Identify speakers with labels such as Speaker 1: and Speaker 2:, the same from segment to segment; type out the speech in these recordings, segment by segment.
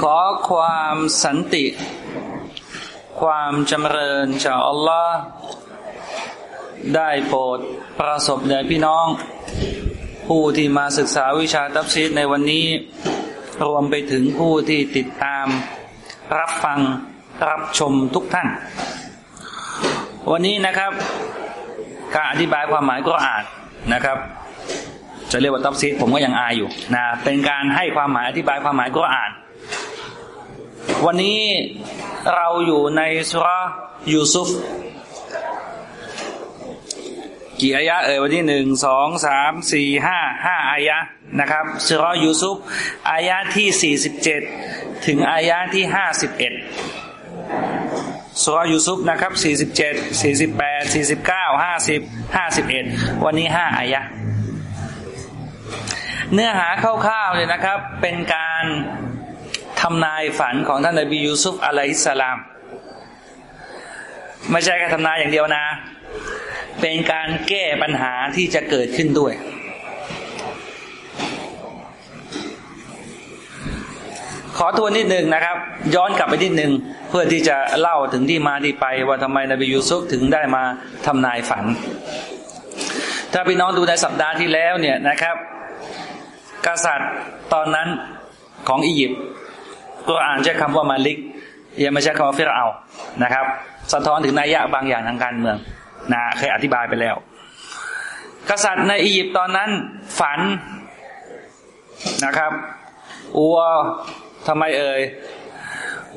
Speaker 1: ขอความสันติ ความจำเริญจากอัลลอฮ์ได้โปรดประสบแด่พี่น้อง ผู้ที่มาศึกษาวิชาตับซีดในวันนี้ รวมไปถึงผู้ที่ติดตาม รับฟังรับชมทุกท่าน วันนี้นะครับ การอธิบายความหมายก็อ่านนะครับจะเรียกว่าตับซีดผมก็ยังอายอยู่นะเป็นการให้ความหมายอธิบายความหมายก็อ่าน วันนี้เราอยู่ในสุรยูซุฟกี่อายะเอ่ยวันที่หนึ่งสองสามสี่ห้าห้าอายะนะครับสุรยูซุฟอายะที่สี่สิบเจ็ดถึงอายะที่ห้าสิบเอ็ดสุรยูซุฟนะครับสี่สิบเจ็ดสี่สิบแปดสี่สิบเก้าห้าสิบห้าสิบเอ็ดวันนี้ห้าอายะเนื้อหาคร่าวๆเลยนะครับ เป็นการ ทำนายฝันของท่านนบียูซุฟอะลัยฮิสสลาม ไม่ใช่แค่ทำนายอย่างเดียวนะ เป็นการแก้ปัญหาที่จะเกิดขึ้นด้วย ขอทวนนิดหนึ่งนะครับ ย้อนกลับไปนิดหนึ่งเพื่อที่จะเล่าถึงที่มาที่ไป ว่าทำไมนบียูซุฟถึงได้มาทำนายฝัน ถ้าพี่น้องดูในสัปดาห์ที่แล้วเนี่ยนะครับ กษัตริย์ตอนนั้นของอียิปต์ ก็อ่านใช้คำว่ามาลิก ยังไม่ใช่คำว่าฟิรเอานะครับ สะท้อนถึงนัยยะบางอย่างทางการเมืองนะเคยอธิบายไปแล้ว กษัตริย์ในอียิปต์ตอนนั้นฝันนะครับอัวทำไมเอ่ย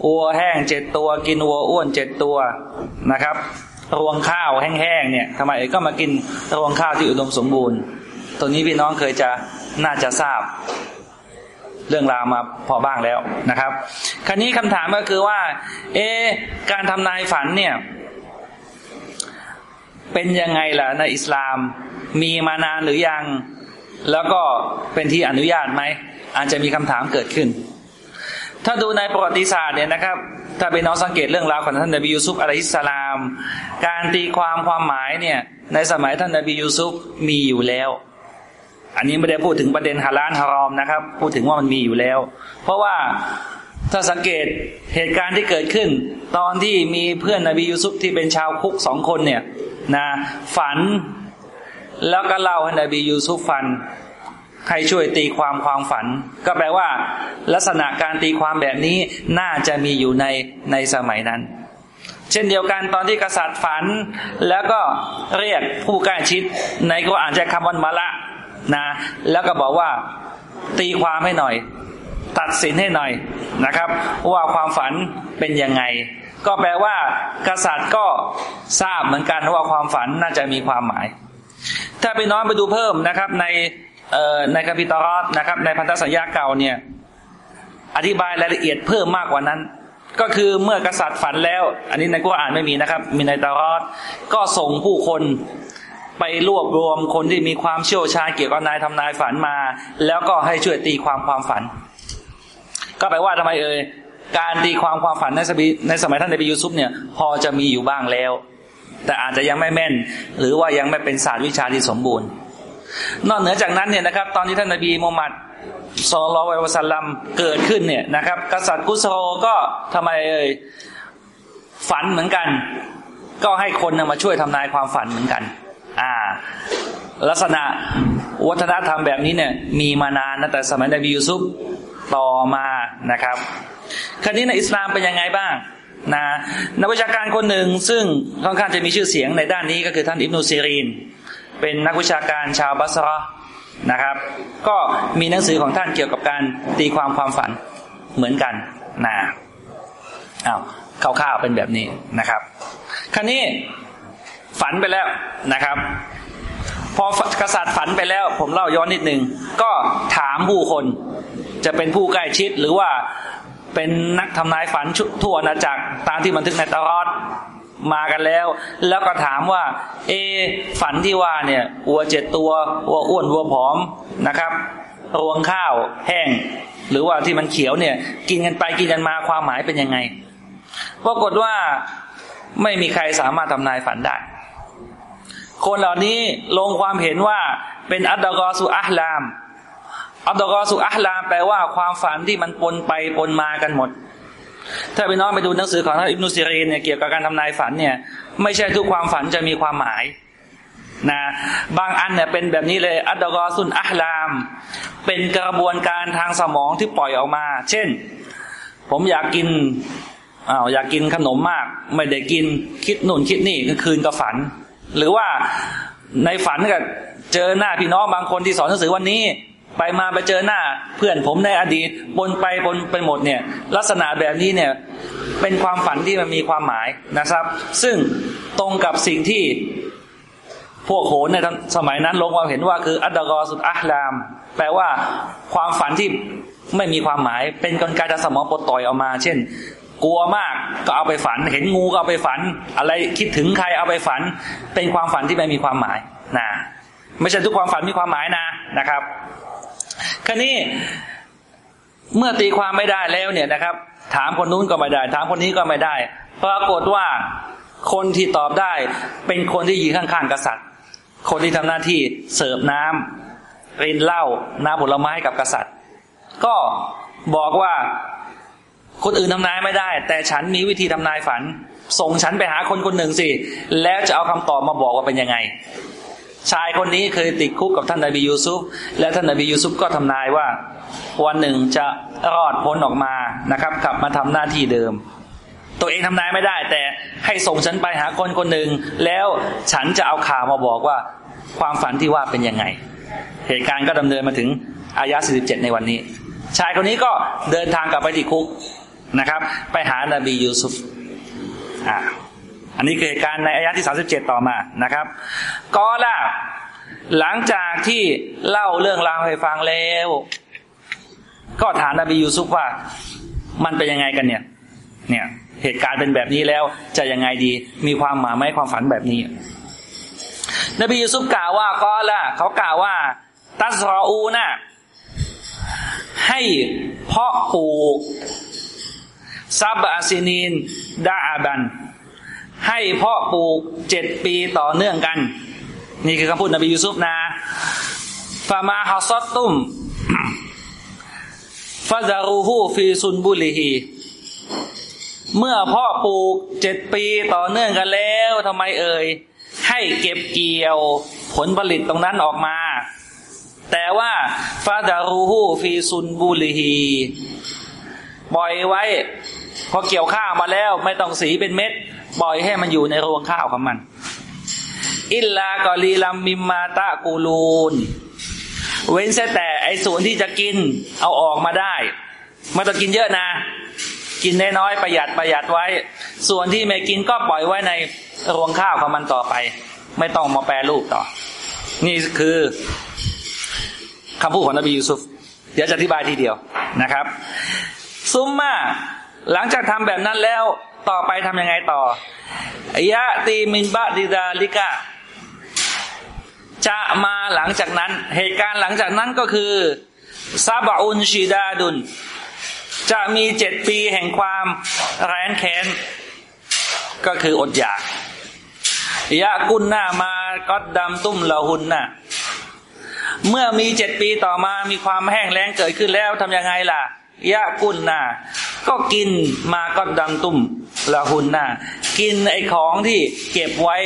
Speaker 1: อัวแห้งเจ็ดตัว กินวัวอ้วนเจ็ดตัวนะครับรวงข้าวแห้งๆเนี่ยทำไมเอ่ยก็มากินรวงข้าวที่อุดมสมบูรณ์ ตัวนี้พี่น้องเคยจะน่าจะทราบ เรื่องราวมาพอบ้างแล้วนะครับ คราวนี้คำถามก็คือว่า เอ การทำนายฝันเนี่ย เป็นยังไงล่ะในอิสลามมีมานานหรือยัง แล้วก็เป็นที่อนุญาตไหม อาจจะมีคำถามเกิดขึ้น ถ้าดูในประวัติศาสตร์เนี่ยนะครับ ถ้าเป็นน้องสังเกตเรื่องราวของท่านนบียูซุฟอะลัยฮิสสลาม การตีความความหมายเนี่ย ในสมัยท่านนบียูซุฟมีอยู่แล้ว อันนี้ไม่ได้พูดถึงประเด็นฮาลานฮารอมนะครับ พูดถึงว่ามันมีอยู่แล้ว เพราะว่าถ้าสังเกตเหตุการณ์ที่เกิดขึ้น ตอนที่มีเพื่อนนบียูซุฟที่เป็นชาวคุกสองคนเนี่ยนะฝันแล้วก็เล่าให้นบียูซุฟฟันให้ช่วยตีความความฝัน ก็แปลว่า ลักษณะการตีความแบบนี้น่าจะมีอยู่ในในสมัยนั้น เช่นเดียวกันตอนที่กษัตริย์ฝัน แล้วก็เรียกผู้ใกล้ชิด ในก็อ่านจากคำวันมาละ นะ แล้วก็บอกว่าตีความให้หน่อย ตัดสินให้หน่อยนะครับ ว่าความฝันเป็นยังไง ก็แปลว่า กษัตริย์ก็ทราบเหมือนกันว่าความฝันน่าจะมีความหมาย ถ้าไปน้องไปดูเพิ่มนะครับ ในในคัมภีร์ตอรอดนะครับ ในพันธสัญญาเก่าเนี่ย อธิบายรายละเอียดเพิ่มมากกว่านั้น ก็คือเมื่อกษัตริย์ฝันแล้ว อันนี้ในกุรอานไม่มีนะครับ มีในตอรอดก็ส่งผู้คน ไปรวบรวมคนที่มีความเชี่ยวชาญเกี่ยวกับนายทำนายฝันมา แล้วก็ให้ช่วยตีความความฝัน ก็แปลว่าทำไมเอ่ยการตีความความฝันในสมัยในสมัยท่านนบียูซุฟเนี่ย พอจะมีอยู่บ้างแล้ว แต่อาจจะยังไม่แม่น หรือว่ายังไม่เป็นศาสตร์วิชาที่สมบูรณ์ นอกเหนือจากนั้นเนี่ยนะครับ ตอนที่ท่านนบีมูฮัมมัดซอลลอวะสัลลัมเกิดขึ้นเนี่ยนะครับ กษัตริย์กุสโรก็ทำไมเอ่ยฝันเหมือนกัน ก็ให้คนมาช่วยทำนายความฝันเหมือนกัน อ่า ลักษณะวัฒนธรรมแบบนี้เนี่ย มีมานานนะแต่สมัยนบียูซุฟต่อมานะครับคราวนี้ในอิสลามเป็นยังไงบ้างนะนักวิชาการคนหนึ่งซึ่งค่อนข้างจะมีชื่อเสียงในด้านนี้ก็คือท่านอิบนุซีรีน เป็นนักวิชาการชาวบัสรานะครับ ก็มีหนังสือของท่านเกี่ยวกับการตีความความฝันเหมือนกันนะอ้าวคร่าวๆเป็นแบบนี้นะครับ คราวนี้ ฝันไปแล้วนะครับ พอกษัตริย์ฝันไปแล้ว ผมเล่าย้อนนิดหนึ่งก็ถามผู้คนจะเป็นผู้ใกล้ชิดหรือว่าเป็นนักทำนายฝันทั่วอาณาจักรตามที่บันทึกในตารอดมากันแล้ว แล้วก็ถามว่า เอ ฝันที่ว่าเนี่ยวัวเจ็ดตัววัวอ้วนวัวผอมนะครับรวงข้าวแห้ง หรือว่าที่มันเขียวเนี่ย กินกันไปกินกันมาความหมายเป็นยังไงปรากฏว่าไม่มีใครสามารถทำนายฝันได้ คนเหล่านี้ลงความเห็นว่าเป็นอัตดกอสุอัลลาม อัตดกอสุอัลลามแปลว่าความฝันที่มันปนไปปนมากันหมด ถ้าไปน้องไปดูหนังสือของท่านอิบนุซีรีนเนี่ยเกี่ยวกับการทำนายฝันเนี่ย ไม่ใช่ทุกความฝันจะมีความหมายนะบางอันเนี่ยเป็นแบบนี้เลย อัตดกอสุนอัลลาม เป็นกระบวนการทางสมองที่ปล่อยออกมา เช่น ผมอยากกินอ้าวอยากกินขนมมาก ไม่ได้กินคิดหนุนคิดนี่กลางคืนก็ฝัน หรือว่าในฝันก็เจอหน้าพี่น้องบางคนที่สอนหนังสือวันนี้ ไปมาไปเจอหน้าเพื่อนผมในอดีตบนไปบนไปหมดเนี่ย ลักษณะแบบนี้เนี่ยเป็นความฝันที่มันมีความหมายนะครับ ซึ่งตรงกับสิ่งที่พวกโหนในสมัยนั้นลงความเห็นว่าคืออัตดกอสุดอัลลาม แปลว่าความฝันที่ไม่มีความหมายเป็นกลไกทางสมองปลดต่อยออกมา เช่น กลัวมากก็เอาไปฝัน เห็นงูก็เอาไปฝัน อะไรคิดถึงใครเอาไปฝัน เป็นความฝันที่ไม่มีความหมายนะไม่ใช่ทุกความฝันมีความหมายนะนะครับคราวนี้เมื่อตีความไม่ได้แล้วเนี่ยนะครับ ถามคนนู้นก็ไม่ได้ ถามคนนี้ก็ไม่ได้ปรากฏว่าคนที่ตอบได้เป็นคนที่ยืนข้างๆกษัตริย์ คนที่ทำหน้าที่เสิร์ฟน้ำรินเหล้าน้ำผลไม้กับกษัตริย์ ก็บอกว่า คนอื่นทำนายไม่ได้ แต่ฉันมีวิธีทำนายฝัน ส่งฉันไปหาคนคนหนึ่งสิ แล้วจะเอาคำตอบมาบอกว่าเป็นยังไง ชายคนนี้เคยติดคุกกับท่านนบียูซุฟและท่านนบียูซุฟก็ทำนายว่า วันหนึ่งจะรอดพ้นออกมานะครับ กลับมาทำหน้าที่เดิม ตัวเองทำนายไม่ได้ แต่ให้ส่งฉันไปหาคนคนหนึ่งแล้วฉันจะเอาข่าวมาบอกว่า ความฝันที่ว่าเป็นยังไง เหตุการณ์ก็ดำเนินมาถึงอายะ 47 ในวันนี้ชายคนนี้ก็เดินทางกลับไปที่คุก นะครับ ไปหานาบียูซุฟอ่าอันนี้คือเหตุการณ์ในอายะที่สาสิบเจ็ดต่อมานะครับก็ล่ะหลังจากที่เล่าเรื่องราวให้ฟังแล้ว ก็ถามนบียูซุฟว่า มันเป็นยังไงกันเนี่ย เนี่ยเหตุการณ์เป็นแบบนี้แล้วจะยังไงดีมีความหมายไหมความฝันแบบนี้ นบียูซุฟกล่าวว่าก็ล่ะเขากล่าวว่าتزرعونให้เพาะปลูก سبع سنين دأبا ให้เพาะปลูกเจ็ดปีต่อเนื่องกัน นี่คือคำพูดนบียูซุฟนะฟามาฮัสซตุมฟาซารูฮูฟีซุนบุลีฮีเมื่อพาะปลูกเจ็ดปีต่อเนื่องกันแล้วทำไมเอ่ย ให้เก็บเกี่ยวผลผลิตตรงนั้นออกมา แต่ว่าฟาดารูฮูฟีซุนบุลีฮีปล่อยไว้ พอเกี่ยวข้าวมาแล้วไม่ต้องสีเป็นเม็ดปล่อยให้มันอยู่ในรวงข้าวของมัน อิลลากอลีลัมมิมมาตะกูลูน เว้นแต่ไอ้ส่วนที่จะกินเอาออกมาได้ไม่ต้องกินเยอะนะ กินน้อยๆประหยัดประหยัดไว้ ส่วนที่ไม่กินก็ปล่อยไว้ในรวงข้าวของมันต่อไป ไม่ต้องมาแปรรูปต่อ นี่คือคำพูดของนบียูซุฟเดี๋ยวจะอธิบายทีเดียวนะครับ ซุมมา หลังจากทำแบบนั้นแล้วต่อไปทำยังไงต่อยะตีมินบะดิดาลิกาจะมาหลังจากนั้น เหตุการณ์หลังจากนั้นก็คือซาบะอุนชีดาดุน จะมีเจ็ดปีแห่งความแร้นแค้น ก็คืออดอยาก ยะกุนหน้ามาก็ดำตุ้มละหุนน่ะ เมื่อมีเจ็ดปีต่อมามีความแห้งแล้งเกิดขึ้นแล้วทำยังไงล่ะ ยะกุนนา ก็กินมาก็ดำตุ้มละหุนนากินไอ้ของที่เก็บไว้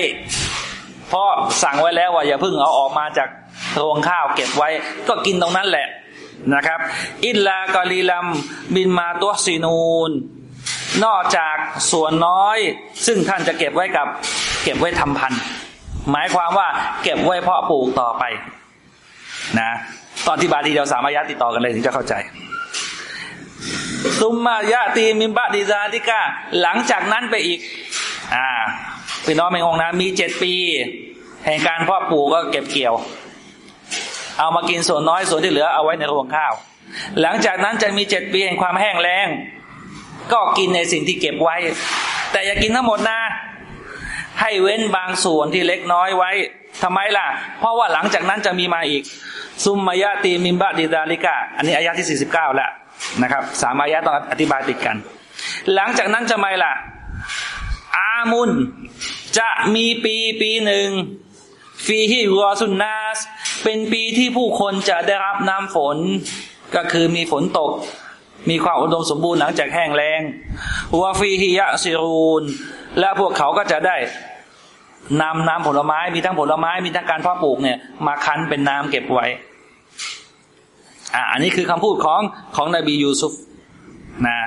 Speaker 1: เพราะสั่งไว้แล้วว่าอย่าเพิ่งเอาออกมาจากรวงข้าวเก็บไว้ ก็กินตรงนั้นแหละนะครับ อิลลากอลีลัมบินมาตัวซีนูน นอกจากส่วนน้อย ซึ่งท่านจะเก็บไว้กับ เก็บไว้ทำพันธุ์หมายความว่าเก็บไว้เพาะปลูกต่อไป นะ ตอนที่บาลีเดียวสามอายะติดต่อกันเลยถึงจะเข้าใจ ซุมมายะตีมิมบะดิซาติกาหลังจากนั้นไปอีก อ่าพี่น้องไม่งงนะ มีเจ็ดปี แห่งการเพาะปลูกก็เก็บเกี่ยว เอามากินส่วนน้อยส่วนที่เหลือเอาไว้ในรวงข้าว หลังจากนั้นจะมีเจ็ดปีแห่งความแห้งแล้ง ก็กินในสิ่งที่เก็บไว้ แต่อย่ากินทั้งหมดนะ ให้เว้นบางส่วนที่เล็กน้อยไว้ทำไมล่ะ เพราะว่าหลังจากนั้นจะมีมาอีก ซุมมายาตีมิมบะดิดาลิกา อันนี้อายะที่สี่สิบเก้าแล้ว นะครับสามอายะต้องอธิบายติดกัน หลังจากนั้นจะไม่ล่ะ อามุนจะมีปีปีหนึ่งฟีฮิวอสุนนาส เป็นปีที่ผู้คนจะได้รับน้ำฝน ก็คือมีฝนตก มีความอุดมสมบูรณ์หลังจากแห้งแล้งวาฟีฮิยะซิรูน และพวกเขาก็จะได้นำน้ำผลไม้มีทั้งผลไม้มีทั้งการเพาะปลูกเนี่ย มาคั้นเป็นน้ำเก็บไว้ อ่าอันนี้คือคำพูดของของนบียูซุฟนะ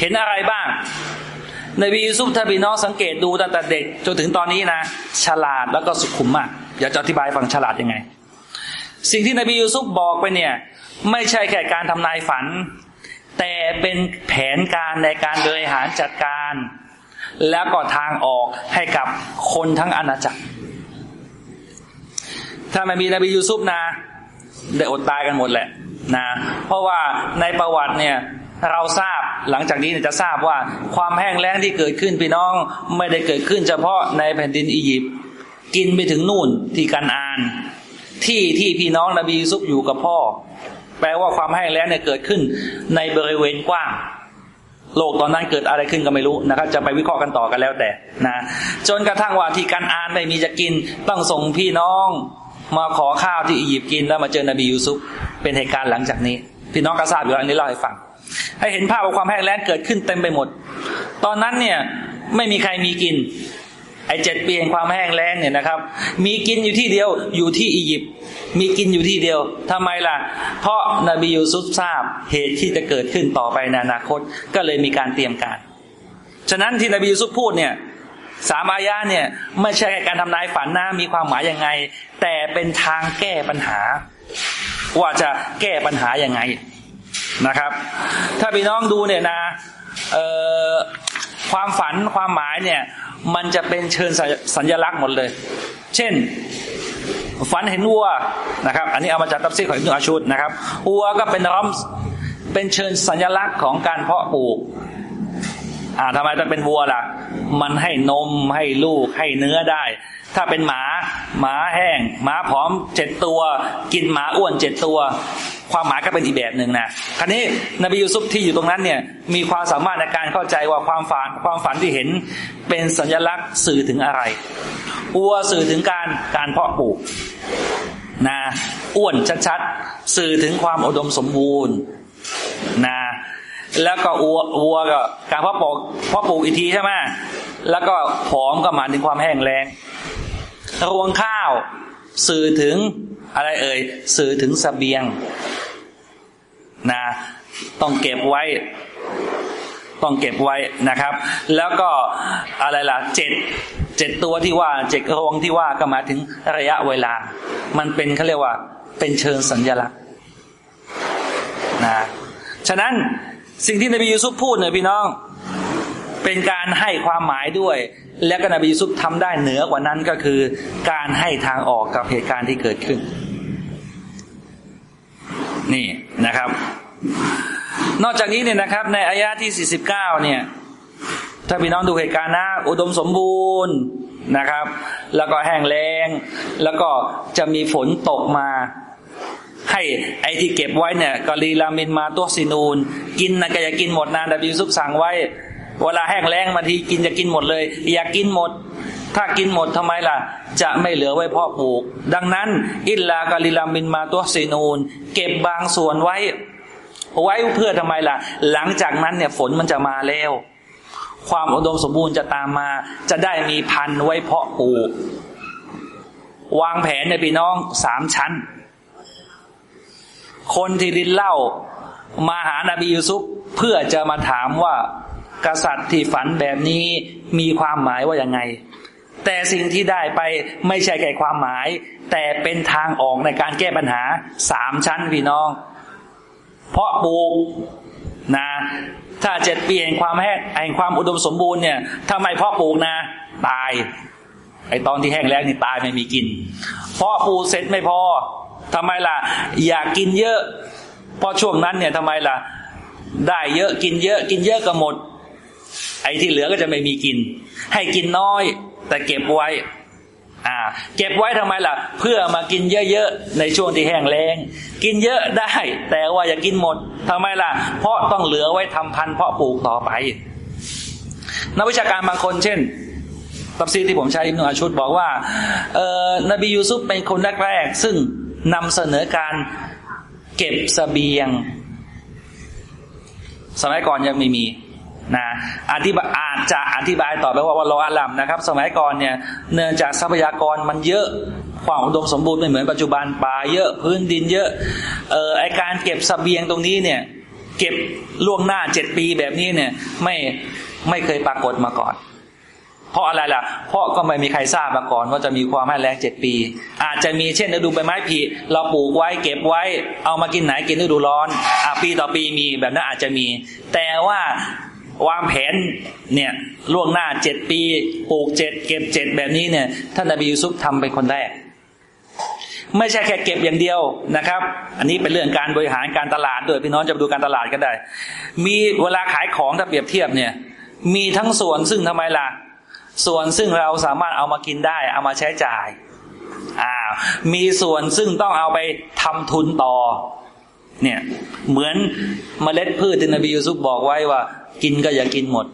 Speaker 1: เห็นอะไรบ้าง นบียูซุฟถ้าพี่น้องสังเกตดูตั้งแต่เด็กจนถึงตอนนี้นะฉลาดแล้วก็สุขุมมากอยากจะอธิบายฟังฉลาดยังไง สิ่งที่นบียูซุฟบอกไปเนี่ย ไม่ใช่แค่การทำนายฝัน แต่เป็นแผนการในการบริหารจัดการ แล้วก็ทางออกให้กับคนทั้งอาณาจักร ถ้าไม่มีนบียูซุฟนะ ได้อดตายกันหมดแหละนะ เพราะว่าในประวัติเนี่ยเราทราบหลังจากนี้จะทราบว่าความแห้งแล้งที่เกิดขึ้นพี่น้องไม่ได้เกิดขึ้น เฉพาะในแผ่นดินอียิปต์กินไปถึงนู่นที่กันอาน ที่ที่พี่น้องนบียูซุฟอยู่กับพ่อ แปลว่าความแห้งแล้งเนี่ยเกิดขึ้นในบริเวณกว้างโลกตอนนั้นเกิดอะไรขึ้นก็ไม่รู้นะครับจะไปวิเคราะห์กันต่อกันแล้วแต่นะจนกระทั่งว่าที่กันอานไม่มีจะกินต้องส่งพี่น้อง มาขอข้าวที่อียิปต์กินแล้วมาเจอนบียูซุฟเป็นเหตุการณ์หลังจากนี้ พี่น้องก็ทราบอยู่แล้วอันนี้เล่าให้ฟัง ให้เห็นภาพว่าความแห้งแล้งเกิดขึ้นเต็มไปหมด ตอนนั้นเนี่ยไม่มีใครมีกิน ไอ้เจ็ดปีแห่งความแห้งแล้งเนี่ยนะครับ มีกินอยู่ที่เดียวอยู่ที่อียิปต์มีกินอยู่ที่เดียวทำไมล่ะ เพราะนบียูซุฟทราบเหตุที่จะเกิดขึ้นต่อไปในอนาคต ก็เลยมีการเตรียมการ ฉะนั้นที่นบียูซุฟพูดเนี่ย สามอายะเนี่ยไม่ใช่การทำนายฝันนะมีความหมายยังไง แต่เป็นทางแก้ปัญหา ว่าจะแก้ปัญหายังไงนะครับ ถ้าพี่น้องดูเนี่ยนะความฝันความหมายเนี่ย มันจะเป็นเชิญสัญลักษณ์หมดเลย เช่น ฝันเห็นวัวนะครับ อันนี้เอามาจากตับซีของอิบนุอาชุดนะครับวัวก็เป็นรอมเป็นเชิญสัญลักษณ์ของการเพาะปลูก อ่าทำไมต้องเป็นวัวล่ะ มันให้นมให้ลูกให้เนื้อได้ ถ้าเป็นหมา หมาแห้ง หมาผอมเจ็ดตัว กินหมาอ้วนเจ็ดตัว ความหมายก็เป็นอีกแบบหนึ่งนะคราวนี้นบียูซุฟที่อยู่ตรงนั้นเนี่ย มีความสามารถในการเข้าใจว่าความฝันความฝันที่เห็นเป็นสัญลักษณ์สื่อถึงอะไรอัวสื่อถึงการการเพาะปลูกนะอ้วนชัดๆ สื่อถึงความอุดมสมบูรณ์นะ แล้วก็อัวอัวก็การเพาะปลูกเพาะปลูกอีกทีใช่ไหมแล้วก็ผอมก็หมายถึงความแห้งแล้งรวงข้าวสื่อถึงอะไรเอ่ย สื่อถึงสเสบียงนะต้องเก็บไว้ ต้องเก็บไว้นะครับ แล้วก็อะไรล่ะเจ็ดเจ็ดตัวที่ว่าเจ็ดกระวงที่ว่าก็มาถึงระยะเวลา มันเป็นเขาเรียกว่า เป็นเชิงสัญลักษณ์นะฉะนั้น สิ่งที่นบียูซุฟพูดเนี่ยพี่น้อง เป็นการให้ความหมายด้วย และก็นบียูซุฟทำได้เหนือกว่านั้นก็คือ การให้ทางออกกับเหตุการณ์ที่เกิดขึ้น นี่นะครับ นอกจากนี้เนี่ยนะครับ ในอายะที่ 49 เนี่ย ถ้าพี่น้องดูเหตุการณ์นะ อุดมสมบูรณ์นะครับ แล้วก็แห้งแล้งแล้วก็จะมีฝนตกมา ให้ไอที่เก็บไว้เนี่ยกอลีลามินมาตัวซินูน กินนะก็อย่ากินหมดนะดับยูซุปสั่งไว้ เวลาแห้งแล้งมาทีกินจะกินหมดเลย อยากกินหมด ถ้ากินหมดทำไมล่ะ จะไม่เหลือไว้เพาะปลูก ดังนั้น อิลลากาลิลามินมาตัวซีนูน เก็บบางส่วนไว้ ไว้เพื่อทำไมล่ะ หลังจากนั้นเนี่ยฝนมันจะมาแล้ว ความอุดมสมบูรณ์จะตามมา จะได้มีพันธุ์ไว้เพาะปลูก วางแผนในพี่น้องสามชั้น คนที่ดินเล่า มาหานาบียูซุปเพื่อจะมาถามว่ากษัตริย์ที่ฝันแบบนี้มีความหมายว่าอย่างไง แต่สิ่งที่ได้ไปไม่ใช่แค่ความหมาย แต่เป็นทางออกในการแก้ปัญหาสามชั้นพี่น้อง เพราะปลูกนะถ้าเจ็ดปีแห่งความแห้งแห่งความอุดมสมบูรณ์เนี่ยถ้าไมเพาะปลูกนะ ตายไอตอนที่แห้งแล้งนี่ตายไม่มีกินเพาะปลูกเสร็จไม่พอ ทำไมล่ะ อยากกินเยอะเพราะช่วงนั้นเนี่ยทำไมล่ะ ได้เยอะกินเยอะ กินเยอะก็หมด ไอ้ที่เหลือก็จะไม่มีกิน ให้กินน้อย แต่เก็บไว้ อ่า เก็บไว้ทำไมล่ะ เพื่อมากินเยอะๆในช่วงที่แห้งแล้งกินเยอะได้ แต่ว่าอย่ากินหมดทำไมล่ะ เพราะต้องเหลือไว้ทำพันธุ์เพาะปลูกต่อไปนักวิชาการบางคนเช่นตับซีที่ผมใช้อิมนุอาชุดบอกว่าเออนบียูซุปเป็นคนแรกๆซึ่ง นำเสนอการเก็บสเสบียง สมัยก่อนยังไม่มีนะอธิบายอาจจะอธิบายต่อไปว่าว่าเราอาลัมนะครับ สมัยก่อนเนี่ยเนื่องจากทรัพยากรมันเยอะความอุดมสมบูรณ์ไม่เหมือนปัจจุบันป่าเยอะพื้นดินเยอะเออไอการเก็บสเสบียงตรงนี้เนี่ย เก็บล่วงหน้าเจ็ดปีแบบนี้เนี่ย ไม่ไม่เคยปรากฏมาก่อน เพราะอะไรล่ะ เพราะก็ไม่มีใครทราบมาก่อนว่าจะมีความแห้งแล้งเจ็ดปี อาจจะมีเช่นฤดูใบไม้ผลิเราปลูกไว้เก็บไว้ เอามากินไหนกินฤดูร้อนอปีต่อปีมีแบบนั้นอาจจะมี แต่ว่าวางแผนเนี่ยล่วงหน้าเจ็ดปี ปลูกเจ็ดเก็บเจ็ดแบบนี้เนี่ยท่านนบียูซุฟทำเป็นคนแรกไม่ใช่แค่เก็บอย่างเดียวนะครับ อันนี้เป็นเรื่องการบริหารการตลาดด้วยพี่น้องจะดูการตลาดก็ได้ มีเวลาขายของถ้าเปรียบเทียบเนี่ย มีทั้งส่วนซึ่งทำไมล่ะ ส่วนซึ่งเราสามารถเอามากินได้ เอามาใช้จ่ายอ่ามีส่วนซึ่งต้องเอาไปทำทุนต่อ เนี่ยเหมือนเมล็ดพืชที่นบียูซุฟบอกไว้ว่า กินก็อย่ากินหมด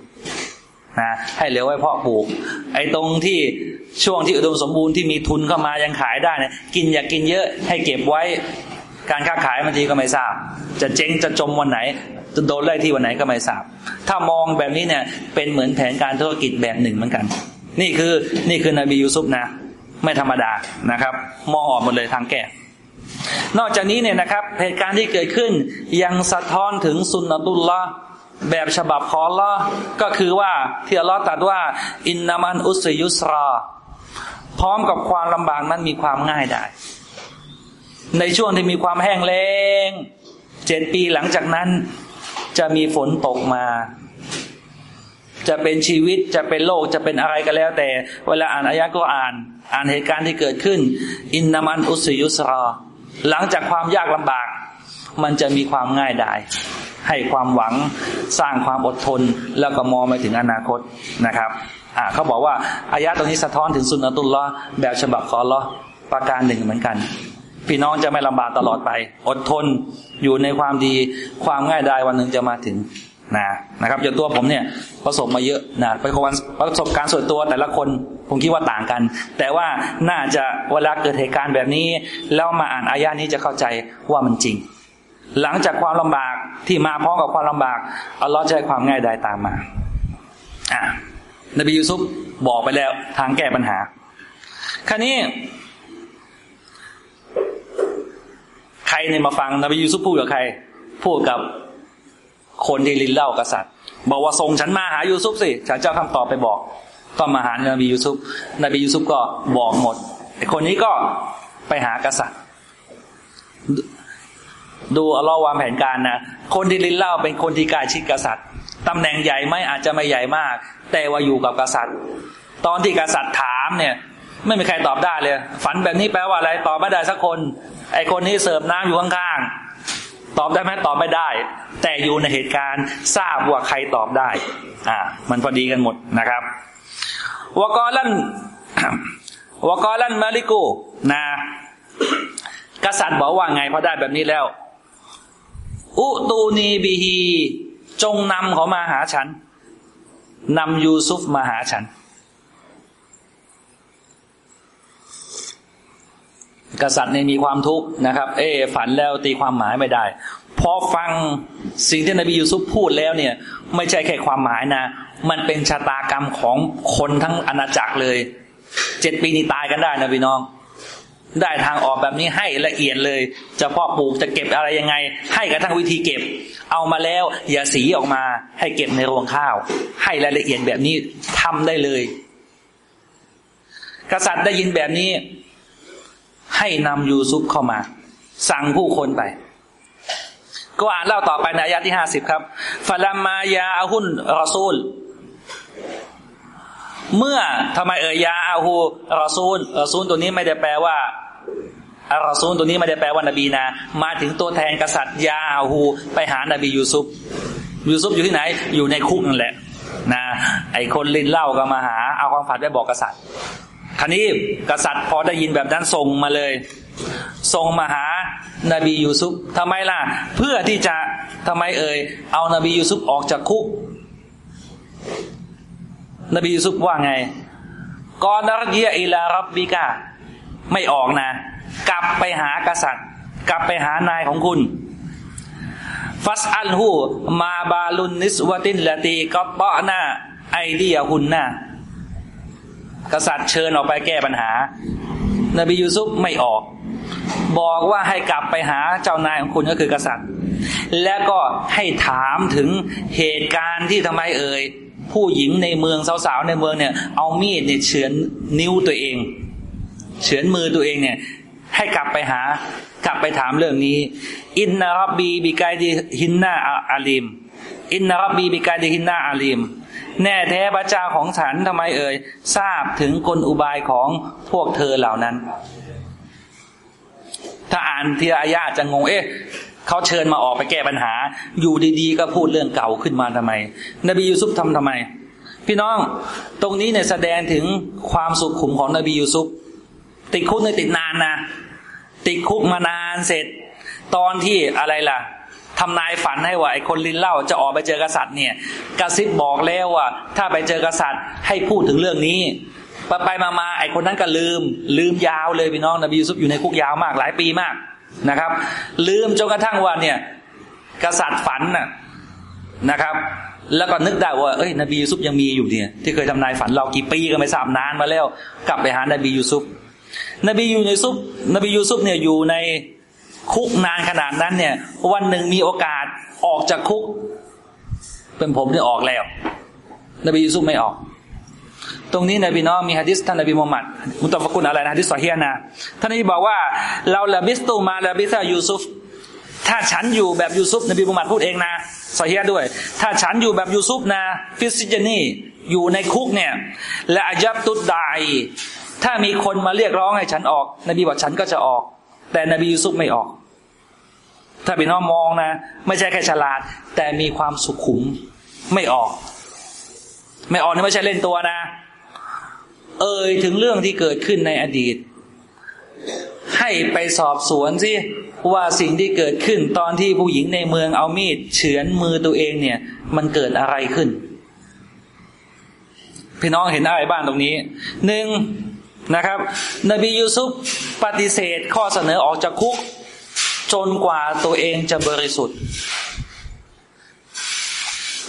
Speaker 1: นะให้เหลือไว้เพาะปลูก ไอ้ตรงที่ช่วงที่อุดมสมบูรณ์ที่มีทุนเข้ามายังขายได้เนี่ยกินอย่ากินเยอะให้เก็บไว้ การค้าขายบางทีก็ไม่ทราบ จะเจ๊งจะจมวันไหน จะโดนไล่ที่วันไหนก็ไม่ทราบ ถ้ามองแบบนี้เนี่ยเป็นเหมือนแผนการธุรกิจแบบหนึ่งเหมือนกัน นี่คือนี่คือนบียูซุปนะ ไม่ธรรมดานะครับ มองออกหมดเลยทางแก้นอกจากนี้เนี่ยนะครับเหตุการณ์ที่เกิดขึ้นยังสะท้อนถึงสุนนะตุลละแบบฉบับของละก็คือว่าที่อัลลอฮ์ตรัสว่า อินนามันอุสยุสรา พร้อมกับความลำบากนั้นมีความง่ายได้ ในช่วงที่มีความแห้งแล้งเจ็ดปีหลังจากนั้น จะมีฝนตกมา จะเป็นชีวิตจะเป็นโลกจะเป็นอะไรก็แล้ว แต่ เวลาอ่านอายะก็อ่าน อ่านเหตุการณ์ที่เกิดขึ้น อินนามันอุสยุสรอหลังจากความยากลำบาก มันจะมีความง่ายดายให้ความหวังสร้างความอดทน แล้วก็มองไปถึงอนาคตนะครับอ่าเขาบอกว่าอายะตรงนี้สะท้อนถึงสุนนะตุลละแบบฉบับของลอประการหนึ่งเหมือนกัน พี่น้องจะไม่ลำบากตลอดไป อดทนอยู่ในความดีความง่ายดายวันหนึ่งจะมาถึงนะนะครับอย่างตัวผมเนี่ยประสบมาเยอะนะไปคนประสบการณ์ส่วนตัวแต่ละคนผมคิดว่าต่างกัน แต่ว่าน่าจะเวลาเกิดเหตุการณ์แบบนี้ แล้วมาอ่านอายานี้จะเข้าใจว่ามันจริง หลังจากความลำบากที่มาพร้อมกับความลำบากอัลลอฮ์จะให้ความง่ายดายตามมาอ่านบียูซุปบอกไปแล้วทางแก้ปัญหาคราวนี้ใครเนี่ยมาฟังนบียูซุฟพูดกับใคร พูดกับคนที่ลินเล่ากษัตริย์ บอกว่าส่งฉันมาหายูซุฟสิ ฉันเจ้าคำตอบไปบอกก็มาหานบียูซุฟนบียูซุฟก็บอกหมดไอคนนี้ก็ไปหากษัตริย์ ดูอัลลอฮ์วางแผนการนะคนที่ลินเล่าเป็นคนที่กายชิดกษัตริย์ตำแหน่งใหญ่ไม่อาจจะไม่ใหญ่มาก แต่ว่าอยู่กับกษัตริย์ ตอนที่กษัตริย์ถามเนี่ย ไม่มีใครตอบได้เลย ฝันแบบนี้แปลว่าอะไรตอบไม่ได้สักคน ไอคนนี้เสิร์ฟน้ำอยู่ข้างๆตอบได้ไหมตอบไม่ได้ แต่อยู่ในเหตุการณ์ทราบว่าใครตอบได้ อ่า มันพอดีกันหมดนะครับวกอลันวกอลันมาลิกูนะ กษัตริย์บอกว่าไงพอได้แบบนี้แล้ว อุตูนีบีฮีจงนำเขามาหาฉันนำยูซุฟมาหาฉัน กษัตริย์เนี่ยมีความทุกข์นะครับ เอฝันแล้วตีความหมายไม่ได้พอฟังสิ่งที่นบียูซุฟพูดแล้วเนี่ย ไม่ใช่แค่ความหมายนะ มันเป็นชะตากรรมของคนทั้งอาณาจักรเลยเจ็ดปีนี้ตายกันได้นะพี่น้อง ได้ทางออกแบบนี้ให้ละเอียดเลยจะพ่อปลูกจะเก็บอะไรยังไง ให้กระทั่งวิธีเก็บ เอามาแล้วอย่าสีออกมาให้เก็บในรวงข้าว ให้รายละเอียดแบบนี้ทำได้เลย กษัตริย์ได้ยินแบบนี้ ให้นำยูซุปเข้ามา สั่งผู้คนไป ก็อ่านเล่าต่อไปในอายะที่ห้าสิบครับฟาลามายาอาหุนรอซูล เมื่อทำไมเอ่ยยาอาฮูรอซูลรอซูลตัวนี้ไม่ได้แปลว่าอัลรอซูลตัวนี้ไม่ได้แปลว่านบีนะมาถึงตัวแทนกษัตริย์ยาอาฮูไปหานบียูซุฟยูซุฟอยู่ที่ไหน อยู่ในคุกนั่นแหละนะไอคนลินเล่าก็มาหา เอาความฝันไปบอกกษัตริย์ คันนี้กษัตริย์พอได้ยินแบบนั้นส่งมาเลยส่งมาหานบียูซุฟทำไมล่ะ เพื่อที่จะทำไมเอ่ยเอานบียูซุฟออกจากคุก นบียูซุฟว่าไงกอนรเยอิลารับบิกาไม่ออกนะ กลับไปหากษัตริย์ กลับไปหานายของคุณ ฟัสอัลฮูมาบาลุนนิสวตินละตีก็เปาะหน้าไอเดียคุณหน้า กษัตริย์เชิญออกไปแก้ปัญหา นบียูซุฟไม่ออก บอกว่าให้กลับไปหาเจ้านายของคุณก็คือกษัตริย์ แล้วก็ให้ถามถึงเหตุการณ์ที่ทำไมเอ่ยผู้หญิงในเมืองสาวๆในเมืองเนี่ย เอามีดเนี่ยเฉือนนิ้วตัวเอง เฉือนมือตัวเองเนี่ย ให้กลับไปหากลับไปถามเรื่องนี้ อินนารับบีบิกายดีฮินนาอาลิม อินนารับบีบิกายดีฮินนาอาลิมแน่แท้พระเจ้าของฉันทำไมเอ่ย ทราบถึงกลอุบายของพวกเธอเหล่านั้น ถ้าอ่านทีละอายาจะงง เอ๊ะเขาเชิญมาออกไปแก้ปัญหา อยู่ดีๆ ก็พูดเรื่องเก่าขึ้นมาทำไม นบียูซุฟทำทำไม พี่น้องตรงนี้เนี่ยแสดงถึงความสุขขุมของนบียูซุฟติดคุกในติดนานนะติดคุกมานานเสร็จ ตอนที่อะไรล่ะ ทำนายฝันให้ว่าไอ้คนลินเล่าจะออกไปเจอกษัตริย์เนี่ยกระซิบบอกแล้วว่า ถ้าไปเจอกษัตริย์ให้พูดถึงเรื่องนี้ไปไปมามาไอ้คนนั้นก็ลืม ลืมยาวเลยพี่น้องนบียูซุฟอยู่ในคุกยาวมากหลายปีมากนะครับ ลืมจนกระทั่งว่าเนี่ย กษัตริย์ฝันน่ะนะครับ แล้วก็นึกได้ว่าเอ้ยนบียูซุฟยังมีอยู่เนี่ยที่เคยทำนายฝันเรากี่ปีก็ไม่ทราบนานมาแล้ว กลับไปหานบียูซุฟนบียูซุฟนบียูซุฟเนี่ยอยู่ใน คุกนานขนาดนั้นเนี่ย วันหนึ่งมีโอกาสออกจากคุก เป็นผมที่ออกแล้ว นบียูซุฟไม่ออก ตรงนี้นบีน้องมีฮะดิษท่านนบีมุฮัมมัดมุตตะฟกุลอะไรนะฮะดิษสอฮียนะท่านนบีบอกว่า เราละบิสตูมาละบิซายูซุฟถ้าฉันอยู่แบบยูซุฟนบีมุฮัมมัดพูดเองนะสอฮียด้วย ถ้าฉันอยู่แบบยูซุฟนะ ฟิสซิจนีอยู่ในคุกเนี่ยและอายับตุดไดถ้ามีคนมาเรียกร้องให้ฉันออก นบีบอกฉันก็จะออก แต่นบียูซุฟไม่ออก ถ้าพี่น้องมองนะ ไม่ใช่แค่ฉลาด แต่มีความสุขุมไม่ออก ไม่ออกนี่ไม่ใช่เล่นตัวนะ เอ่ยถึงเรื่องที่เกิดขึ้นในอดีต ให้ไปสอบสวนสิว่าสิ่งที่เกิดขึ้นตอนที่ผู้หญิงในเมืองเอามีดเฉือนมือตัวเองเนี่ย มันเกิดอะไรขึ้น พี่น้องเห็นอะไรบ้างตรงนี้หนึ่ง นะครับ นบียูซุฟปฏิเสธข้อเสนอออกจากคุก จนกว่าตัวเองจะบริสุทธิ์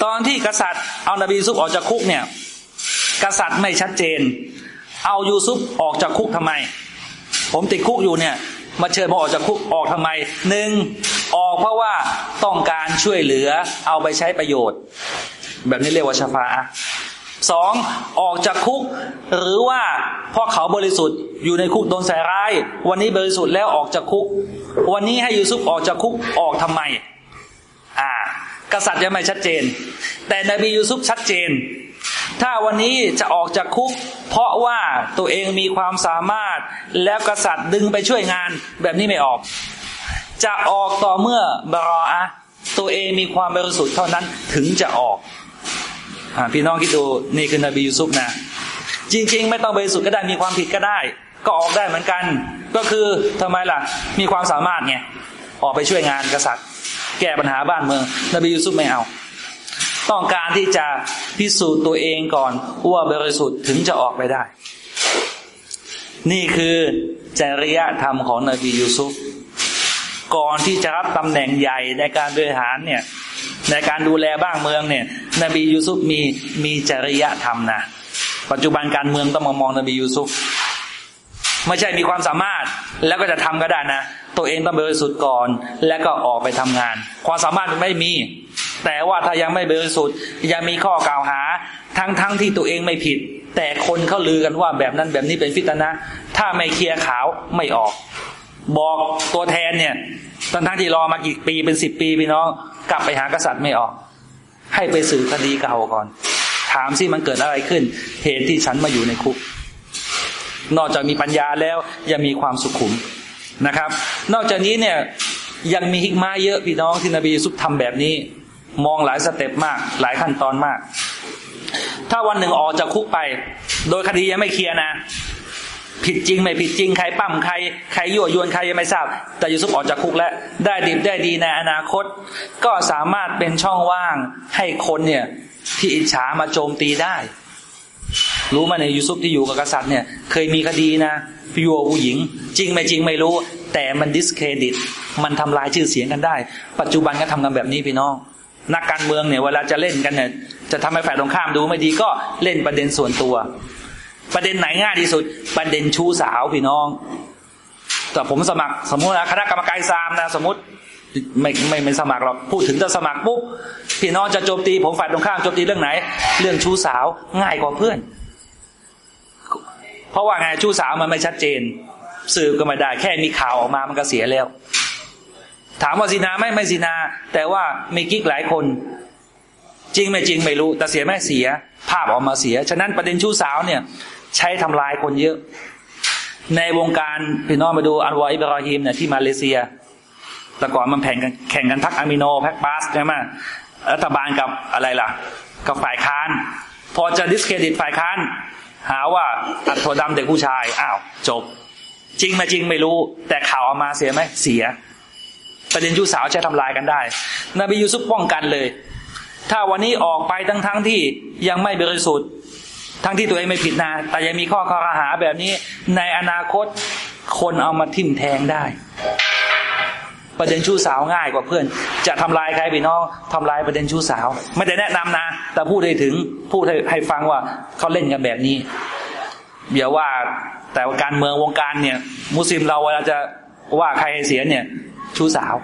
Speaker 1: ตอนที่กษัตริย์เอานบียูซุฟออกจากคุกเนี่ย กษัตริย์ไม่ชัดเจน เอายูซุฟออกจากคุกทำไม ผมติดคุกอยู่เนี่ยมาเชิญผมออกจากคุกออกทำไมหนึ่งออกเพราะว่าต้องการช่วยเหลือเอาไปใช้ประโยชน์ แบบนี้เรียกว่าชาฟา สองออกจากคุก หรือว่าพราะเขาบริสุทธิ์อยู่ในคุกโดนใส่ร้าย วันนี้บริสุทธิ์แล้วออกจากคุก วันนี้ให้ยูซุฟออกจากคุกออกทำไม อ่า กษัตริย์ยังไม่ชัดเจน แต่นบียูซุฟชัดเจน ถ้าวันนี้จะออกจากคุก เพราะว่าตัวเองมีความสามารถแล้วกษัตริย์ดึงไปช่วยงานแบบนี้ไม่ออก จะออกต่อเมื่อบรออะตัวเองมีความบริสุทธิ์เท่านั้นถึงจะออก พี่น้องคิดดูนี่คือนบียูซุฟนะ จริง ๆ ไม่ต้องบริสุทธิ์ก็ได้มีความผิดก็ได้ ก็ออกได้เหมือนกัน ก็คือทำไมล่ะ มีความสามารถไงออกไปช่วยงานกษัตริย์ แก้ปัญหาบ้านเมือง นบียูซุฟไม่เอา ต้องการที่จะพิสูจน์ตัวเองก่อนว่าบริสุทธิ์ถึงจะออกไปได้ นี่คือจริยธรรมของนบียูซุฟก่อนที่จะรับตำแหน่งใหญ่ในการบริหารเนี่ย ในการดูแลบ้านเมืองเนี่ย นบียูซุฟมีมีจริยธรรมนะปัจจุบันการเมืองต้องมามองนบียูซุฟไม่ใช่มีความสามารถแล้วก็จะทำก็ได้นะ ตัวเองต้องบริสุทธิ์ก่อน แล้วก็ออกไปทำงาน ความสามารถไม่มี แต่ว่าถ้ายังไม่บริสุทธิ์ยังมีข้อกล่าวหา ทั้งทั้งที่ตัวเองไม่ผิด แต่คนเขาลือกันว่าแบบนั้นแบบนี้เป็นฟิตนะ ถ้าไม่เคลียร์ขาวไม่ออก บอกตัวแทนเนี่ยทั้งทั้งที่รอมากี่ปีเป็นสิบปีพี่น้องกลับไปหากษัตริย์ไม่ออก ให้ไปสืบคดีเก่าก่อน ถามสิมันเกิดอะไรขึ้น เหตุที่ฉันมาอยู่ในคุก นอกจากมีปัญญาแล้วยังมีความสุขุมนะครับ นอกจากนี้เนี่ยยังมีฮิกมาเยอะพี่น้องที่นบียูซุฟทำแบบนี้ มองหลายสเต็ปมาก หลายขั้นตอนมาก ถ้าวันหนึ่งออกจากคุกไป โดยคดียังไม่เคลียร์นะ ผิดจริงไม่ผิดจริงใครปั้มใครใครยั่วยวนใครยังไม่ทราบ แต่ยูซุฟออกจากคุกแล้วได้ดีได้ดีในอนาคต ก็สามารถเป็นช่องว่างให้คนเนี่ยที่อิจฉามาโจมตีได้ รู้มาในยูซุฟที่อยู่กับกษัตริย์เนี่ย เคยมีคดีนะยัวผู้หญิง จริงไม่จริงไม่รู้ แต่มันดิสเครดิต มันทำลายชื่อเสียงกันได้ ปัจจุบันก็ทำกันแบบนี้พี่น้องนักการเมืองเนี่ยเวลาจะเล่นกันเนี่ยจะทำให้ฝ่ายตรงข้ามดูไม่ดีก็เล่นประเด็นส่วนตัว ประเด็นไหนง่ายที่สุด ประเด็นชู้สาวพี่น้อง แต่ผมสมัครสมมตินะคณะกรรมการซามนะสมมติไม่ไม่ไม่สมัครหรอกพูดถึงจะสมัครปุ๊บพี่น้องจะโจมตีผมฝ่ายตรงข้ามโจมตีเรื่องไหน เรื่องชู้สาวง่ายกว่าเพื่อน เพราะว่าไงชู้สาวมันไม่ชัดเจนสืบก็ไม่ได้ แค่มีข่าวออกมามันก็เสียแล้ว ถามว่าสินาไม่ไม่สินา แต่ว่ามีกิ๊กหลายคน จริงไม่จริงไม่รู้ แต่เสียไม่เสีย ภาพออกมาเสีย ฉะนั้นประเด็นชู้สาวเนี่ย ใช้ทำลายคนเยอะ ในวงการพี่น้องมาดูอันวาอิบราฮิมเนี่ยที่มาเลเซีย แต่ก่อนมันแข่งกันแข่งกันพักอะมิโนแพ็กบาสใช่ไหมรัฐบาลกับอะไรล่ะ กับฝ่ายค้าน พอจะดิสเครดิตฝ่ายค้าน หาว่าอัดโทดำเด็กผู้ชายอ้าวจบ จริงไม่จริงไม่รู้ แต่ข่าวออกมาเสียไหมเสีย ประเด็นชู้สาวใช้ทำลายกันได้ นบียูซุปป้องกันเลย ถ้าวันนี้ออกไปทั้งทั้งที่ยังไม่บริสุทธิ์ ทั้งที่ตัวเองไม่ผิดนะ แต่ยังมีข้อข้อหาแบบนี้ ในอนาคตคนเอามาทิ่มแทงได้ ประเด็นชู้สาวง่ายกว่าเพื่อน จะทำลายใครพี่น้องทำลายประเด็นชู้สาว ไม่ได้แนะนำนะ แต่พูดให้ถึงพูดให้ให้ฟังว่าเขาเล่นกันแบบนี้เดี๋ยวว่าแต่ว่าการเมืองวงการเนี่ย มุสลิมเราเวลาจะว่าใครเสียเนี่ย ชู้สาว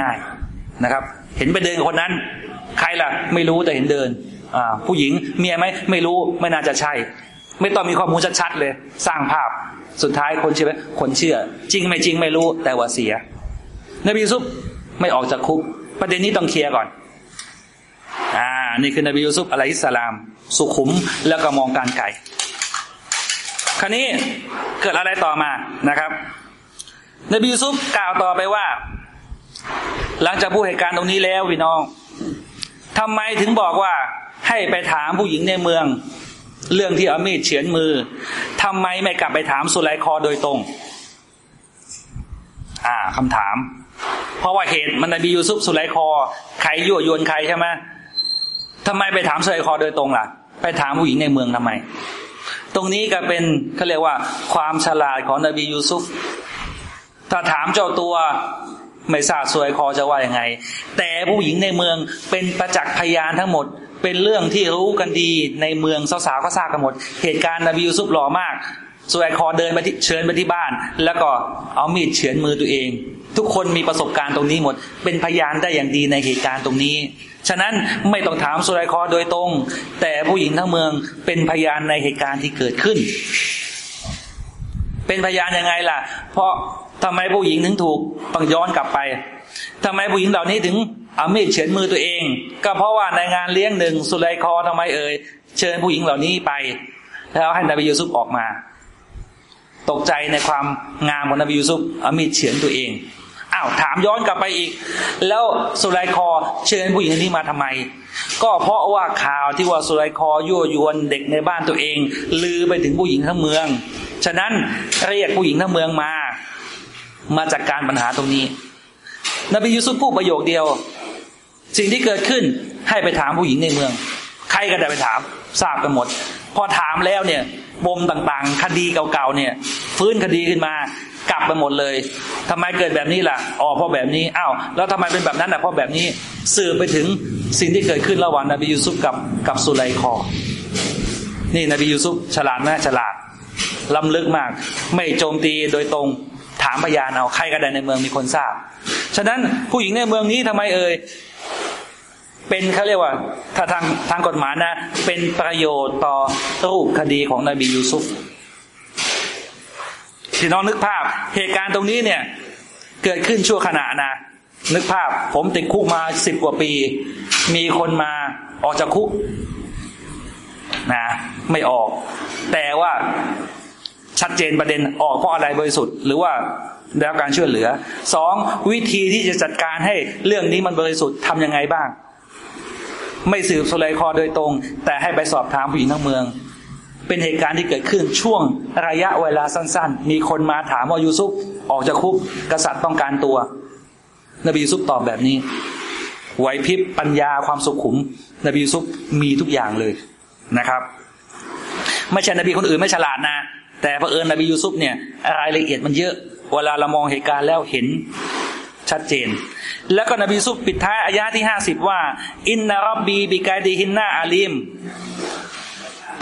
Speaker 1: ง่าย ๆนะครับ เห็นไปเดินคนนั้น ใครล่ะ ไม่รู้แต่เห็นเดิน ผู้หญิงเมียไหมไม่รู้ไม่น่าจะใช่ ไม่ต้องมีข้อมูลชัดๆเลย สร้างภาพสุดท้ายคนเชื่อคนเชื่อ จริงไม่จริงไม่รู้แต่ว่าเสีย นบียูซุปไม่ออกจากคุก ประเด็นนี้ต้องเคลียร์ก่อน อ่า นี่คือนบียูซุปอะลัยฮิสสลาม สุขุมแล้วก็มองการไกลคราวนี้เกิดอะไรต่อมานะครับ นบียูซุปกล่าวต่อไปว่า หลังจากผู้เหตุการณ์ตรงนี้แล้วพี่น้องทำไมถึงบอกว่า ให้ไปถามผู้หญิงในเมือง เรื่องที่เอามีดเฉือนมือทำไมไม่กลับไปถามสุไลคอโดยตรง อ่าคำถาม เพราะว่าเหตุมันนบียูซุปสุไลคอ ใครยั่วยวนใครใช่ไหมทำไมไปถามสุไลคอโดยตรงล่ะ ไปถามผู้หญิงในเมืองทำไม ตรงนี้ก็เป็นเขาเรียกว่า ความฉลาดของนบียูซุฟถ้าถามเจ้าตัวไม่ทราบสวยคอจะว่ายังไง แต่ผู้หญิงในเมืองเป็นประจักษ์พยานทั้งหมด เป็นเรื่องที่รู้กันดีในเมืองสาวๆก็ทราบกันหมด เหตุการณ์นบียูซุฟหล่อมากสวยคอเดินไปที่เชิญไปที่บ้าน แล้วก็เอามีดเฉือนมือตัวเอง ทุกคนมีประสบการณ์ตรงนี้หมด เป็นพยานได้อย่างดีในเหตุการณ์ตรงนี้ ฉะนั้นไม่ต้องถามสุไลคอโดยตรง แต่ผู้หญิงทั้งเมืองเป็นพยานในเหตุการณ์ที่เกิดขึ้น เป็นพยานยังไงล่ะ เพราะทำไมผู้หญิงถึงถูกต้องย้อนกลับไป ทำไมผู้หญิงเหล่านี้ถึงเอามีดเฉือนมือตัวเอง ก็เพราะว่าในงานเลี้ยงหนึ่งสุไลคอทำไมเอ่ยเชิญผู้หญิงเหล่านี้ไป แล้วให้นบียูซุปออกมา ตกใจในความงามของนบียูซุปเอามีดเฉือนตัวเองอ้าวถามย้อนกลับไปอีก แล้วสุไลคอเชิญผู้หญิงคนนี้มาทำไม ก็เพราะว่าข่าวที่ว่าสุไลคอยั่วยวนเด็กในบ้านตัวเอง ลือไปถึงผู้หญิงทั้งเมือง ฉะนั้นเรียกผู้หญิงทั้งเมืองมา มาจากการปัญหาตรงนี้ นบียูซุฟพูดประโยคเดียว สิ่งที่เกิดขึ้นให้ไปถามผู้หญิงในเมือง ใครก็ได้ไปถามทราบกันหมด พอถามแล้วเนี่ยปมต่างๆ คดีเก่าๆเนี่ย ฟื้นคดีขึ้นมากลับไปหมดเลยทำไมเกิดแบบนี้ล่ะอ๋อเพราะแบบนี้อ้าวแล้วทำไมเป็นแบบนั้นอะเพราะแบบนี้สื่อไปถึงสิ่งที่เกิดขึ้นระหว่างนบียูซุฟกับกับสุไลคอ นี่นบียูซุฟฉลาดนะฉลาดล้ำลึกมาก ไม่โจมตีโดยตรงถามพยานเอาใครก็ได้ในเมืองมีคนทราบ ฉะนั้นผู้หญิงในเมืองนี้ทำไมเอ่ยเป็นเขาเรียกว่า ถ้าทางทางกฎหมายนะ เป็นประโยชน์ต่อรูปคดีของนบียูซุฟพี่น้องนึกภาพ เหตุการณ์ตรงนี้เนี่ย เกิดขึ้นชั่วขณะนะ นึกภาพ ผมติดคุกมาสิบกว่าปี มีคนมาออกจากคุกนะไม่ออก แต่ว่าชัดเจนประเด็นออกเพราะอะไรบริสุทธิ์ หรือว่า ได้รับการช่วยเหลือสองวิธีที่จะจัดการให้เรื่องนี้มันบริสุทธิ์ทำยังไงบ้าง ไม่สืบสลายคอโดยตรง แต่ให้ไปสอบถามผู้หญิงทั้งเมือง เป็นเหตุการณ์ที่เกิดขึ้นช่วงระยะเวลาสั้น ๆ มีคนมาถามว่ายูซุปออกจากคุกกษัตริย์ต้องการตัว นบียูซุปตอบแบบนี้ไหวพริบปัญญาความสุขุม นบียูซุปมีทุกอย่างเลยนะครับ ไม่ใช่นบีคนอื่นไม่ฉลาดนะ แต่เอิญนบียูซุปเนี่ยรายละเอียดมันเยอะ เวลาเรามองเหตุการณ์แล้วเห็นชัดเจน แล้วก็นบีซุปปิดท้ายอายะที่ห้าสิบว่า อินนารบบีบิกาดีฮินนาอาลิม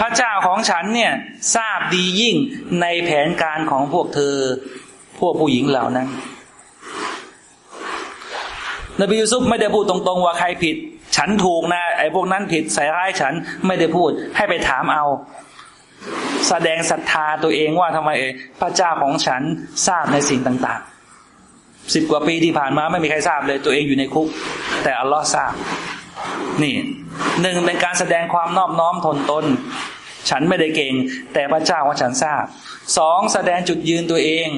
Speaker 1: พระเจ้าของฉันเนี่ยทราบดียิ่งในแผนการของพวกเธอ พวกผู้หญิงเหล่านั้น นบียูซุปไม่ได้พูดตรง ๆ ว่าใครผิด ฉันถูกนะไอ้พวกนั้นผิดใส่ร้ายฉันไม่ได้พูดให้ไปถามเอา แสดงศรัทธาตัวเองว่าทำไมเอพระเจ้าของฉันทราบในสิ่งต่างๆสิบกว่าปีที่ผ่านมาไม่มีใครทราบเลยตัวเองอยู่ในคุก แต่อัลลอฮ์ทราบ นี่หนึ่งเป็นการแสดงความนอบน้อมทนตนฉันไม่ได้เก่ง แต่พระเจ้าว่าฉันทราบสองแสดงจุดยืนตัวเอง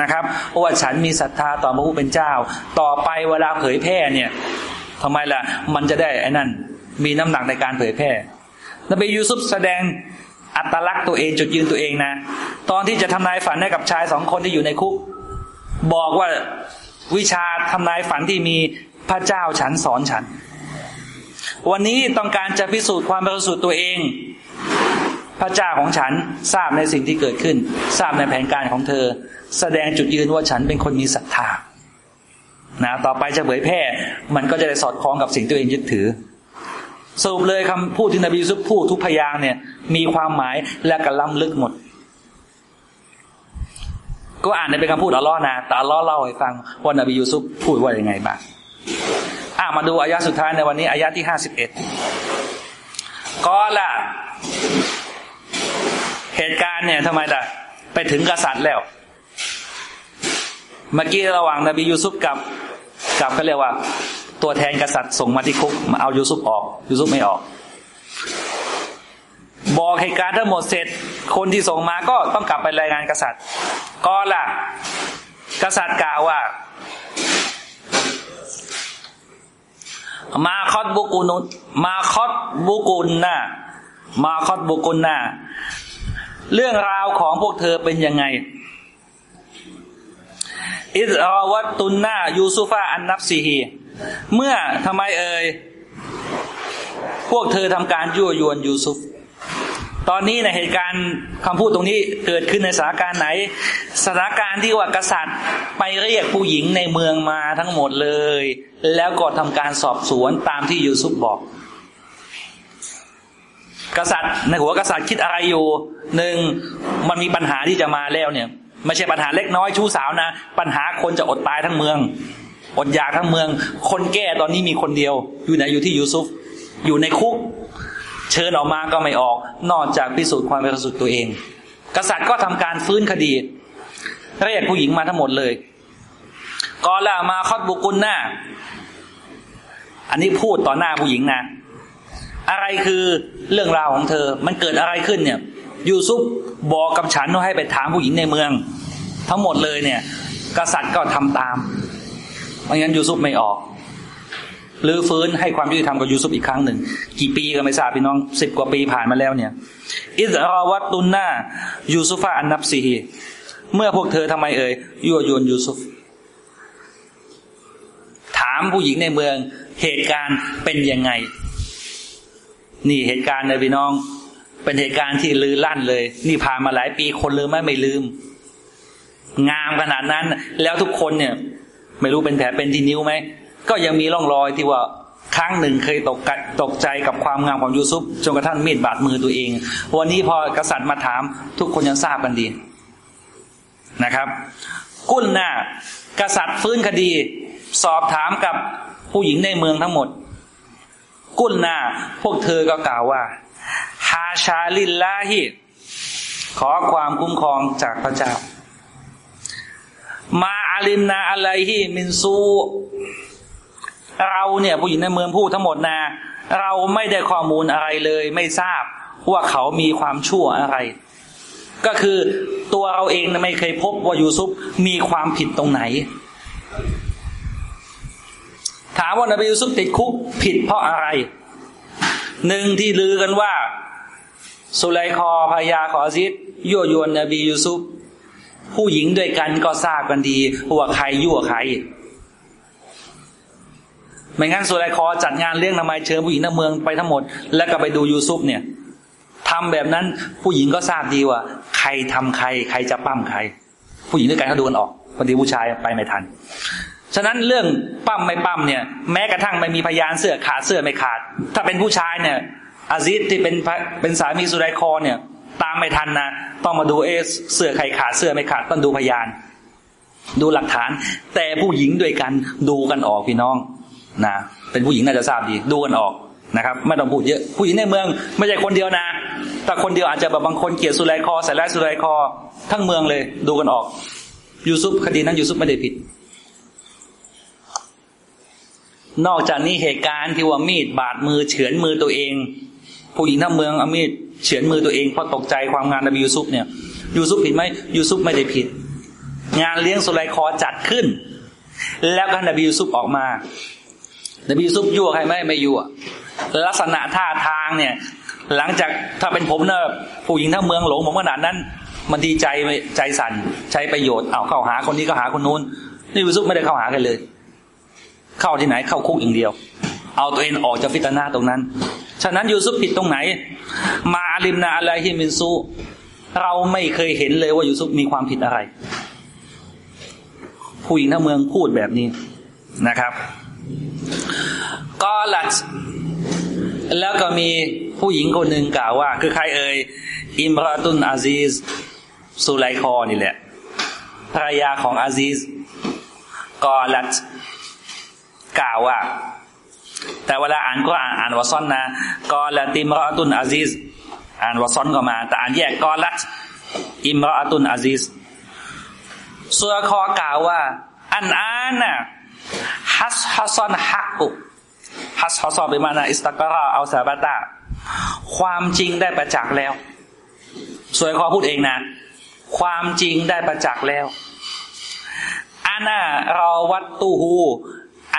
Speaker 1: นะครับว่าฉันมีศรัทธาต่อพระผู้เป็นเจ้า ต่อไปเวลาเผยแพร่เนี่ยทำไมล่ะ มันจะได้ไอ้นั่น มีน้ำหนักในการเผยแพร่นบียูซุปแสดง อัตลักษณ์ตัวเองจุดยืนตัวเองนะ ตอนที่จะทำนายฝันให้กับชายสองคนที่อยู่ในคุก บอกว่าวิชาทำนายฝันที่มีพระเจ้าฉันสอนฉัน วันนี้ต้องการจะพิสูจน์ความบริสุทธิ์ตัวเอง พระเจ้าของฉันทราบในสิ่งที่เกิดขึ้น ทราบในแผนการของเธอ แสดงจุดยืนว่าฉันเป็นคนมีศรัทธานะต่อไปจะเผยแพร่ มันก็จะได้สอดคล้องกับสิ่งตัวเองยึดถือ สรุปเลยคำพูดที่นบีซุปพูดทุกพยางเนี่ย มีความหมายและกระล้ำลึกหมด ก็อ่านในเป็นคำพูดอัลลอฮ์นะแต่อัลลอฮ์เล่าให้ฟังว่านบียูซุปพูดว่าอย่างไงบ้างอ่ามาดูอายะสุดท้ายในวันนี้อายะที่ห้าสิบเอ็ดก็ละเหตุการณ์เนี่ยทำไมล่ะ ไปถึงกษัตริย์แล้ว เมื่อกี้ระหว่างนบียูซุปกับกับเขาเรียกว่า ตัวแทนกษัตริย์ส่งมาที่คุกมาเอายูซุปออกยูซุปไม่ออก บอกเหตุการณ์ทั้งหมดเสร็จ คนที่ส่งมาก็ต้องกลับไปรายงานกษัตริย์ก็ล่ะ กษัตริย์กล่าวว่า มาคอดบุกุนุมาคอดบุกุนนะมาคอดบุกุนนะเรื่องราวของพวกเธอเป็นยังไง อิสราวัตตุนนายูซุฟาอันนับซีฮีเมื่อทำไมเอ่ยพวกเธอทำการยั่วยวนยูซุฟตอนนี้ในเหตุการณ์คำพูดตรงนี้เกิดขึ้นในสถานการณ์ไหนสถานการณ์ที่ว่ากษัตริย์ไปเรียกผู้หญิงในเมืองมาทั้งหมดเลย แล้วก็ทำการสอบสวนตามที่ยูซุฟบอก กษัตริย์ในหัวกษัตริย์คิดอะไรอยู่หนึ่งมันมีปัญหาที่จะมาแล้วเนี่ย ไม่ใช่ปัญหาเล็กน้อยชู้สาวนะ ปัญหาคนจะอดตายทั้งเมือง อดอยากทั้งเมือง คนแก้ตอนนี้มีคนเดียว อยู่ไหนอยู่ที่ยูซุฟ อยู่ในคุก เชิญออกมาก็ไม่ออก นอกจากพิสูจน์ความบริสุทธิ์ตัวเอง กษัตริย์ก็ทำการฟื้นคดีเรียกผู้หญิงมาทั้งหมดเลยกอละมาคอดบุกุลหน้า อันนี้พูดต่อหน้าผู้หญิงนะ อะไรคือเรื่องราวของเธอ มันเกิดอะไรขึ้นเนี่ย ยูซุปบอกกับฉันว่าให้ไปถามผู้หญิงในเมือง ทั้งหมดเลยเนี่ย กษัตริย์ก็ทำตามไม่งั้นยูซุปไม่ออกหรือฟื้นให้ความยุติธรรมกับยูซุปอีกครั้งหนึ่ง กี่ปีก็ไม่ทราบพี่น้องสิบกว่าปีผ่านมาแล้วเนี่ยอิสราวัตตุนนายูซุฟาอันนับซีเมื่อพวกเธอทำไมเอ่ยยั่วยวนยูซุฟถามผู้หญิงในเมืองเหตุการณ์เป็นยังไง นี่เหตุการณ์เลยพี่น้อง เป็นเหตุการณ์ที่ลือลั่นเลย นี่ผ่านมาหลายปีคนลืมไหมไม่ลืม งามขนาดนั้น แล้วทุกคนเนี่ย ไม่รู้เป็นแผลเป็นที่นิ้วไหมก็ยังมีร่องรอยที่ว่าครั้งหนึ่งเคยตกตกใจกับความงามของยูซุปจนกระทั่งมีดบาดมือตัวเอง วันนี้พอกษัตริย์มาถาม ทุกคนยังทราบกันดีนะครับ กุ้นหน้ากษัตริย์ฟื้นคดี สอบถามกับผู้หญิงในเมืองทั้งหมด กุ้นหน้าพวกเธอก็กล่าวว่า ฮาชาลิลลาฮิขอความคุ้มครองจากพระเจ้า มาอาลิมนาอะไรฮิมินซูเราเนี่ยผู้หญิงในเมืองพูดทั้งหมดนะเราไม่ได้ข้อมูลอะไรเลย ไม่ทราบว่าเขามีความชั่วอะไร ก็คือตัวเราเองไม่เคยพบว่ายูซุปมีความผิดตรงไหน ถามว่านบียูซุปติดคุกผิดเพราะอะไร หนึ่งที่ลือกันว่า สุไลคอพยาขอซิดยั่วยวนนบียูซุปผู้หญิงด้วยกันก็ทราบกันดีว่าใครยั่วใครไม่งั้นสุไลคอจัดงานเลี้ยงทำไมเชิญผู้หญิงทั้งเมืองไปทั้งหมด แล้วก็ไปดูยูซุปเนี่ยทำแบบนั้นผู้หญิงก็ทราบดีว่า ใครทำใคร ใครจะปั้มใคร ผู้หญิงด้วยกันเขาดูกันออกพอดีผู้ชายไปไม่ทัน ฉะนั้นเรื่องปั้มไม่ปั้มเนี่ย แม้กระทั่งไม่มีพยานเสื้อขาดเสื้อไม่ขาด ถ้าเป็นผู้ชายเนี่ย อาซิดที่เป็นเป็นสามีสุไลคอเนี่ย ตามไม่ทันนะต้องมาดูเอเสื้อใครขาดเสื้อไม่ขาดต้องดูพยาน ดูหลักฐาน แต่ผู้หญิงด้วยกันดูกันออกพี่น้องนะเป็นผู้หญิงน่าจะทราบดี ดูกันออกนะครับไม่ต้องพูดเยอะผู้หญิงในเมืองไม่ใช่คนเดียวนะ แต่คนเดียวอาจจะแบบบางคนเกลียดสุไลคอใส่ร้ายสุไลคอ ทั้งเมืองเลย ดูกันออกยูซุปคดีนั้นยูซุปไม่ได้ผิด นอกจากนี้เหตุการณ์ที่ว่ามีดบาดมือเฉือนมือตัวเอง ผู้หญิงทั้งเมืองเอามีดเฉือนมือตัวเองเพราะตกใจความงานนบียูซุปเนี่ยยูซุปผิดไหมยูซุปไม่ได้ผิด งานเลี้ยงสุไลคอจัดขึ้น แล้วก็นบียูซุปออกมานบียูซุปยั่วใครไหมไม่ยั่วลักษณะท่าทางเนี่ย หลังจากถ้าเป็นผมเนะผู้หญิงทั้งเมืองหลงผมขนาดนั้น มันดีใจใจสั่นใช้ประโยชน์เอาเข้าหาคนนี้ก็หาคนนู้นนี่ยูซุปไม่ได้เข้าหากันเลย เข้าที่ไหนเข้าคุกอย่างเดียว เอาตัวเองออกจากฟิตนาตรงนั้น ฉะนั้นยูซุปผิดตรงไหน มาอาลิมนาอะไรฮิมินซูเราไม่เคยเห็นเลยว่ายูซุปมีความผิดอะไร ผู้หญิงทั้งเมืองพูดแบบนี้นะครับก็หลักแล้วก็มีผู้หญิงคนหนึ่งกล่าวว่า คือใครเอ่ยอิมราตุนอาซีสสุไลคอนี่แหละภรรยาของอาซีสก็หลัก กล่าวว่า แต่เวลาอ่านก็อ่านอ่านวาซอนนะก็ละติมรอตุนอาซิสอ่านวาซอนก็มา แต่อ่านแยกก็ลัดอิมรอตุนอาซิสสุรคอกล่าวว่า อันอานะฮัสฮัซอนฮักกุฮัสฮัซอนเป็นมานาอิสตากราเอาสาบาตาความจริงได้ประจักษ์แล้วสุรคอพูดเองนะ ความจริงได้ประจักษ์แล้วอานาเราวัตตูฮู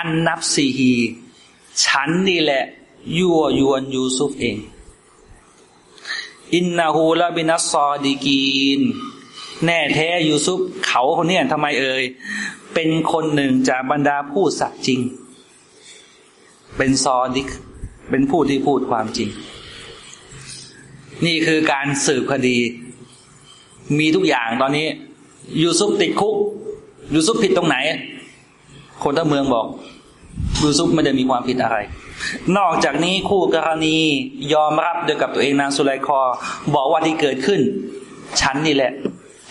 Speaker 1: อันนับซีฮีฉันนี่แหละ ยั่วยวนยูซุฟเอง อินนาฮูลาบินัสซอดีกีน แน่แท้ยูซุฟเขาคนนี้ทำไมเอ่ย เป็นคนหนึ่งจากบรรดาผู้สัตย์จริง เป็นซอดิก เป็นผู้ที่พูดความจริง นี่คือการสืบคดี มีทุกอย่างตอนนี้ยูซุฟติดคุกยูซุฟผิดตรงไหน คนทั้งเมืองบอกยูซุฟไม่ได้มีความผิดอะไร นอกจากนี้คู่กรณียอมรับโดยกับตัวเองนางสุไลคอ บอกว่าที่เกิดขึ้น ฉันนี่แหละ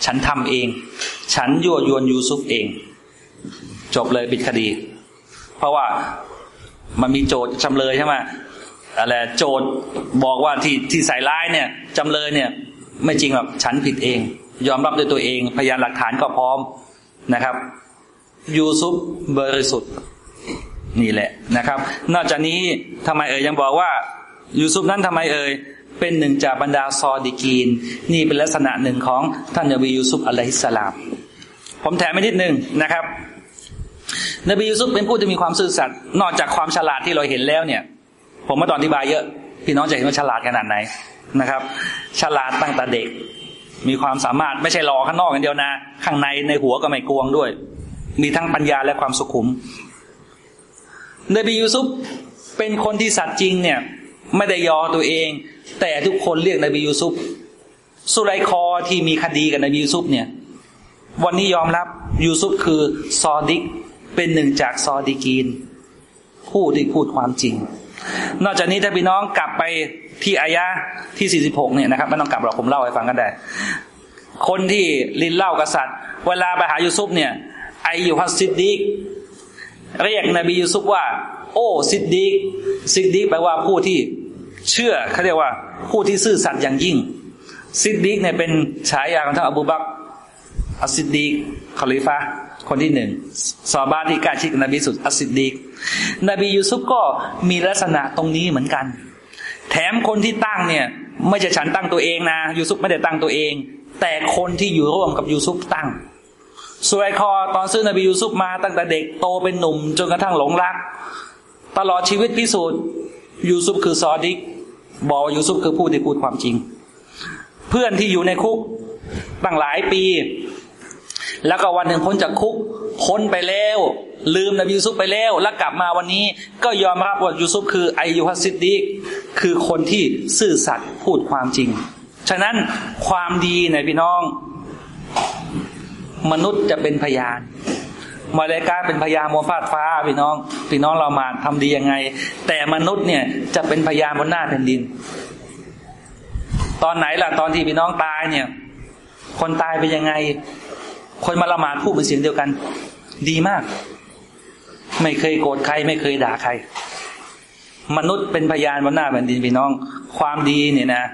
Speaker 1: ฉันทำเอง ฉันยั่วยวนยูซุฟเอง จบเลยปิดคดี เพราะว่ามันมีโจทย์จำเลยใช่ไหมอะไรโจทย์บอกว่าที่ที่ใส่ร้ายเนี่ยจำเลยเนี่ย ไม่จริงหรอกฉันผิดเอง ยอมรับด้วยตัวเอง พยานหลักฐานก็พร้อมนะครับ ยูซุฟบริสุทธิ์นี่แหละนะครับ นอกจากนี้ทำไมเอ่ยยังบอกว่า ยูซุฟนั้นทำไมเอ่ยเป็นหนึ่งจากบรรดาซอดิกีน นี่เป็นลักษณะหนึ่งของท่านนบียูซุฟอะลัยฮิสลาม ผมแถมไม่นิดนึงนะครับ นบียูซุฟเป็นผู้ที่มีความซื่อสัตย์นอกจากความฉลาดที่เราเห็นแล้วเนี่ย ผมมาตอนอธิบายเยอะ พี่น้องจะเห็นว่าฉลาดขนาดไหนนะครับ ฉลาดตั้งแต่เด็ก มีความสามารถไม่ใช่หล่อข้างนอกอย่างเดียวนะ ข้างในในหัวก็ไม่กลวงด้วย มีทั้งปัญญาและความสุขุมนบียูซุปเป็นคนที่สัตย์จริงเนี่ย ไม่ได้ยอตัวเอง แต่ทุกคนเรียกนบียูซุปสุไลคอที่มีคดีกับนบียูซุปเนี่ย วันนี้ยอมรับยูซุปคือصادقเป็นหนึ่งจากصادقين ผู้ที่พูดความจริง นอกจากนี้ถ้าพี่น้องกลับไปที่อายะที่ 46 เนี่ยนะครับไม่ต้องกลับหรอกผมเล่าให้ฟังกันได้ คนที่รินเหล้ากษัตริย์ เวลาไปหายูซุปเนี่ย أيها الصديقเรียกนบียูซุฟว่า โอ้ صديق صديق แปลว่าผู้ที่เชื่อเขาเรียกว่าผู้ที่ซื่อสัตย์อย่างยิ่ง صديق เนี่ยเป็นฉายาของท่านอบูบักالصديق คอลิฟะคนที่หนึ่งซอบาที่กล้าชิดนบีสุดอัสซิดดีกนบียูซุฟก็มีลักษณะตรงนี้เหมือนกัน แถมคนที่ตั้งเนี่ย ไม่ใช่ฉันตั้งตัวเองนะยูซุปไม่ได้ตั้งตัวเอง แต่คนที่อยู่ร่วมกับยูซุปตั้ง สุไลคอตอนซื้อนบียูซุปมาตั้งแต่เด็กโตเป็นหนุ่ม จนกระทั่งหลงรัก ตลอดชีวิตพิสูจน์ยูซุปคือصادق บอกยูซุปคือผู้ที่พูดความจริง เพื่อนที่อยู่ในคุกตั้งหลายปี แล้วก็วันหนึ่งพ้นจากคุกพ้นไปแล้ว ลืมนบียูซุปไปแล้ว แล้วกลับมาวันนี้ก็ยอมรับว่ายูซุปคือไอยูฮัสซิดดีคือคนที่ซื่อสัตย์พูดความจริง ฉะนั้นความดีในพี่น้อง มนุษย์จะเป็นพยานมาเลกาเป็นพยานบนฟาดฟ้าพี่น้องพี่น้องเรามาทำดียังไง แต่มนุษย์เนี่ยจะเป็นพยานบนหน้าแผ่นดิน ตอนไหนล่ะตอนที่พี่น้องตายเนี่ย คนตายเป็นยังไง คนมาละหมาดพูดเป็นเสียงเดียวกัน ดีมาก ไม่เคยโกรธใคร ไม่เคยด่าใคร มนุษย์เป็นพยานบนหน้าแผ่นดินพี่น้อง ความดีเนี่ยนะ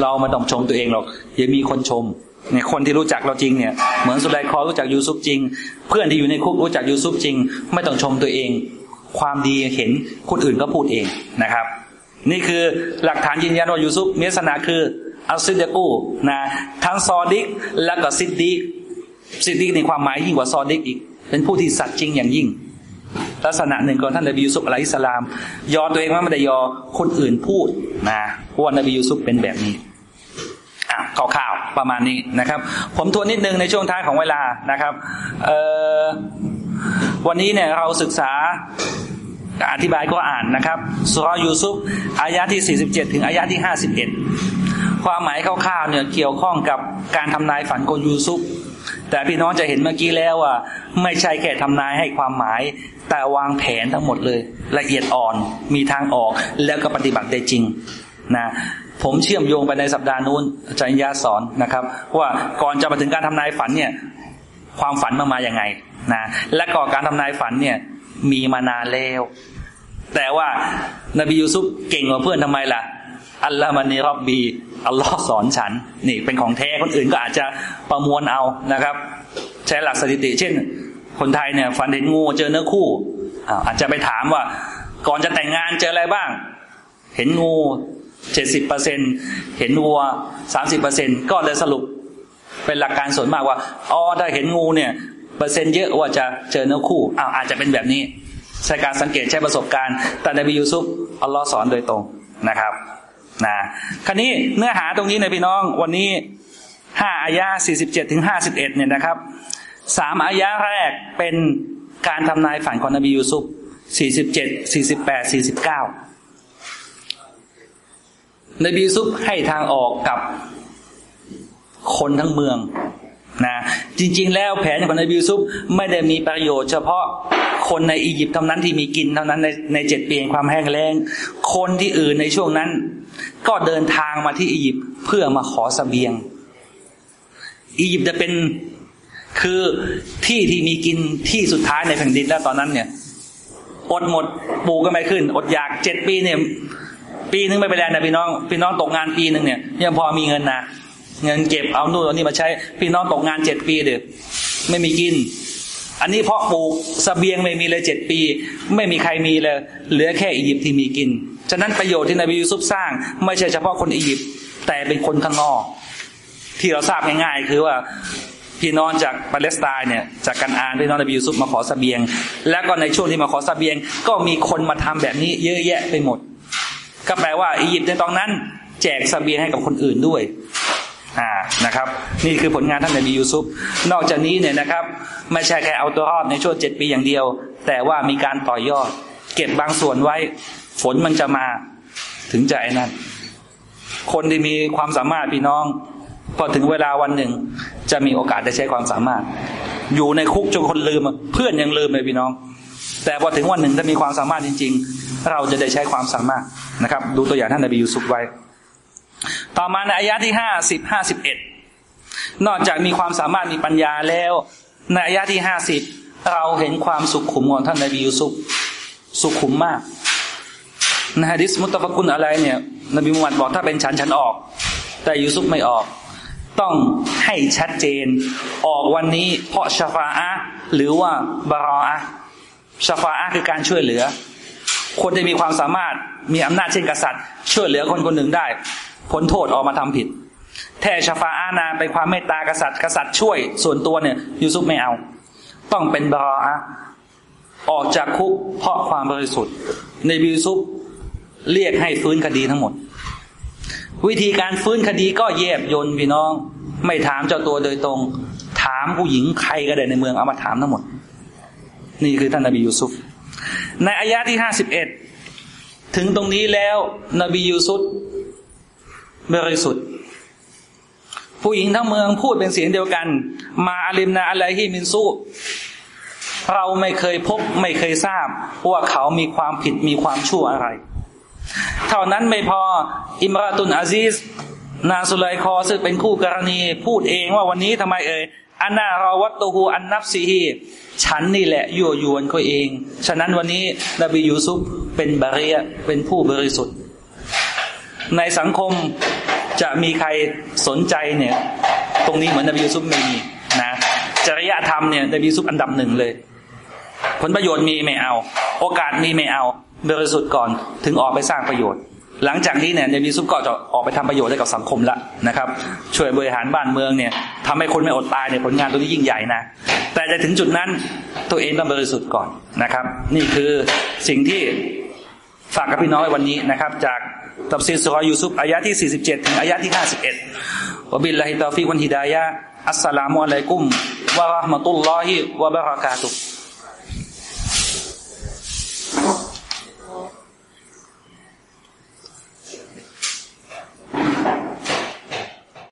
Speaker 1: เรามาต้องชมตัวเองหรอกอย่ามีคนชม เนี่ยคนที่รู้จักเราจริงเนี่ยเหมือนสุไลคอรู้จักยูซุปจริง เพื่อนที่อยู่ในคุกรู้จักยูซุปจริง ไม่ต้องชมตัวเอง ความดีเห็นคนอื่นก็พูดเองนะครับ นี่คือหลักฐานยืนยันว่ายูซุปมีลักษณะคือالصدق นะทั้ง صادق และก็ صديق صديق ในความหมายยิ่งกว่า صادق อีก เป็นผู้ที่สัตย์จริงอย่างยิ่ง ลักษณะหนึ่งของท่านนบียูซุปعليه السلام ยอตัวเองว่าไม่ได้ยอคนอื่นพูดนะว่านบียูซุปเป็นแบบนี้ คร่าวๆประมาณนี้นะครับ ผมทวนนิดนึงในช่วงท้ายของเวลานะครับวันนี้เนี่ยเราศึกษาอธิบายก็อ่านนะครับสุรยูซุปอายะที่ 47 ถึงอายะที่ 51 ความหมายคร่าวๆเนี่ยเกี่ยวข้องกับการทำนายฝันของยูซุปแต่พี่น้องจะเห็นเมื่อกี้แล้วว่า ไม่ใช่แค่ทำนายให้ความหมาย แต่วางแผนทั้งหมดเลย ละเอียดอ่อนมีทางออกแล้วก็ปฏิบัติได้จริงนะ ผมเชื่อมโยงไปในสัปดาห์นู้นอาจารย์ยาสอนนะครับ ว่าก่อนจะมาถึงการทำนายฝันเนี่ย ความฝันมามาอย่างไงนะและก่อนการทำนายฝันเนี่ย มีมานานแล้วแต่ว่านบียูซุปเก่งกว่าเพื่อนทำไมล่ะ อัลลอฮ์มันนีรอบบีอัลลอฮ์สอนฉัน นี่เป็นของแท้คนอื่นก็อาจจะประมวลเอานะครับ ใช้หลักสถิติ เช่น คนไทยเนี่ยฝันเห็นงูเจอเนื้อคู่อาจจะไปถามว่า ก่อนจะแต่งงานเจออะไรบ้าง เห็นงู จ็ดสิบเปอร์เซ็นเห็นวัวสามสิบเปอร์เซ็นก็เลยสรุป เป็นหลักการส่วนมากว่าอ๋อถ้าเห็นงูเนี่ยเปอร์เซ็นต์เยอะว่าจะเจอเนื้อคู่อ้าวอาจจะเป็นแบบนี้ ใช้การสังเกตใช้ประสบการณ์แต่ในบิยูซุปอัลลอฮ์สอนโดยตรงนะครับนะคราวนี้เนื้อหาตรงนี้ในพี่น้องวันนี้ห้าอายาสี่สิบเจ็ดถึงห้าสิบเอ็ดเนี่ยนะครับสามอายาแรกเป็นการทำนายฝันของนบียูซุปสี่สิบเจ็ดสี่สิบแปดสี่สิบเก้า นบีซุปให้ทางออกกับคนทั้งเมืองนะจริง ๆ แล้วแผนของนบีซุปไม่ได้มีประโยชน์เฉพาะคนในอียิปต์เท่านั้นที่มีกินเท่านั้นในในเจ็ดปีความแห้งแล้ง คนที่อื่นในช่วงนั้น ก็เดินทางมาที่อียิปต์เพื่อมาขอสเสบียง อียิปต์จะเป็นคือที่ที่มีกินที่สุดท้ายในแผ่นดินแล้วตอนนั้นเนี่ยอดหมดปูก็ไม่ขึ้น อดอยากเจ็ดปีเนี่ย ปีนึงไม่ไปแลนนะพี่น้องพี่น้องตกงานปีหนึ่งเนี่ยยังพอมีเงินนะเงินเก็บเอานู่นเอานี่มาใช้ พี่น้องตกงานเจ็ดปีเด็กไม่มีกิน อันนี้เพราะปลูกสเสบียงไม่มีเลยเจ็ดปี ไม่มีใครมีเลย เหลือแค่อียิปต์ที่มีกิน ฉะนั้นประโยชน์ที่นบียูซุปสร้าง ไม่ใช่เฉพาะคนอียิปต์แต่เป็นคนข้างนอก ที่เราทราบง่ายๆคือว่าพี่น้องจากปาเลสไตน์เนี่ยจากการอ่านพี่น้องนบียูซุปมาขอสเสบียง แล้วก็ในช่วงที่มาขอสเสบียง ก็มีคนมาทำแบบนี้เยอะแยะไปหมด ก็แปลว่าอียิปต์ในตอนนั้น แจกสเบียงให้กับคนอื่นด้วยอ่านะครับ นี่คือผลงานท่านนบียูซุปนอกจากนี้เนี่ยนะครับ ไม่ใช่แค่เอาตัวรอดในช่วงเจ็ดปีอย่างเดียว แต่ว่ามีการต่อยอด เก็บบางส่วนไว้ ฝนมันจะมาถึงจะไอ้นั่นคนที่มีความสามารถพี่น้อง พอถึงเวลาวันหนึ่ง จะมีโอกาสได้ใช้ความสามารถ อยู่ในคุกจนคนลืม เพื่อนยังลืมเลยพี่น้อง แต่พอถึงวันหนึ่งถ้ามีความสามารถจริงๆ เราจะได้ใช้ความสามารถนะครับ ดูตัวอย่างท่านนบียูซุฟไว้ ต่อมาในอายะที่ห้าสิบห้าสิบเอ็ดนอกจากมีความสามารถมีปัญญาแล้ว ในอายะที่ห้าสิบเราเห็นความสุขขุมของท่านนบียูซุฟสุขขุมมากในฮะดิษมุตตะฟกุลอะไรเนี่ย นบีมุฮัมมัดบอกถ้าเป็นฉันฉันออก แต่ยูซุฟไม่ออก ต้องให้ชัดเจนออกวันนี้เพราะชาฟาอะหรือว่าบารออะชาฟาอะคือการช่วยเหลือ คนจะมีความสามารถมีอำนาจเช่นกษัตริย์ ช่วยเหลือคนคนหนึ่งได้ พ้นโทษออกมาทำผิด แท่ชฟาอานาเป็นความเมตตากษัตริย์กษัตริย์ช่วยส่วนตัวเนี่ยยูซุปไม่เอา ต้องเป็นบรออะออกจากคุกเพราะความบริสุทธิ์ ในบิยูซุปเรียกให้ฟื้นคดีทั้งหมด วิธีการฟื้นคดีก็แยบยนพี่น้อง ไม่ถามเจ้าตัวโดยตรง ถามผู้หญิงใครก็ได้ในเมืองเอามาถามทั้งหมด นี่คือท่านนบียูซุฟ ในอายะที่ห้าสิบเอ็ดถึงตรงนี้แล้ว นบียูซุฟบริสุทธิ์ผู้หญิงทั้งเมืองพูดเป็นเสียงเดียวกัน มาอาลิมนาอะไรที่มินซูเราไม่เคยพบไม่เคยทราบ ว่าเขามีความผิดมีความชั่วอะไร เท่านั้นไม่พออิมราตุนอาซิส นาสุไลคอซึ่งเป็นคู่กรณีพูดเองว่าวันนี้ทำไมเอ่ย อันนาราวัตตูฮูอันนับซีฮีฉันนี่แหละยั่วยวนเขาเอง ฉะนั้นวันนี้นบียูซุฟเป็นบารียะเป็นผู้บริสุทธิ์ ในสังคมจะมีใครสนใจเนี่ย ตรงนี้เหมือนนบียูซุฟไม่มีนะจริยธรรมเนี่ยนบียูซุฟอันดับหนึ่งเลย ผลประโยชน์มีไม่เอา โอกาสมีไม่เอาบริสุทธิ์ก่อนถึงออกไปสร้างประโยชน์ หลังจากนี้เนี่ยนบีซุปก็จะออกไปทำประโยชน์ให้กับสังคมละนะครับ ช่วยบริหารบ้านเมืองเนี่ยทำให้คนไม่อดตายเนี่ยผลงานตัวนี้ยิ่งใหญ่นะ แต่จะถึงจุดนั้นตัวเองต้องบริสุทธิ์ก่อนนะครับ นี่คือสิ่งที่ฝากกับพี่น้องในวันนี้นะครับ จากตับซีสุรยูซุปอายะที่ 47 ถึงอายะที่ 51วบิลลาฮิตาฟิวันฮิดายะอัสสลามุอะลัยกุมวะราะห์มะตุลลอฮิวะบะเราะกาตุฮ์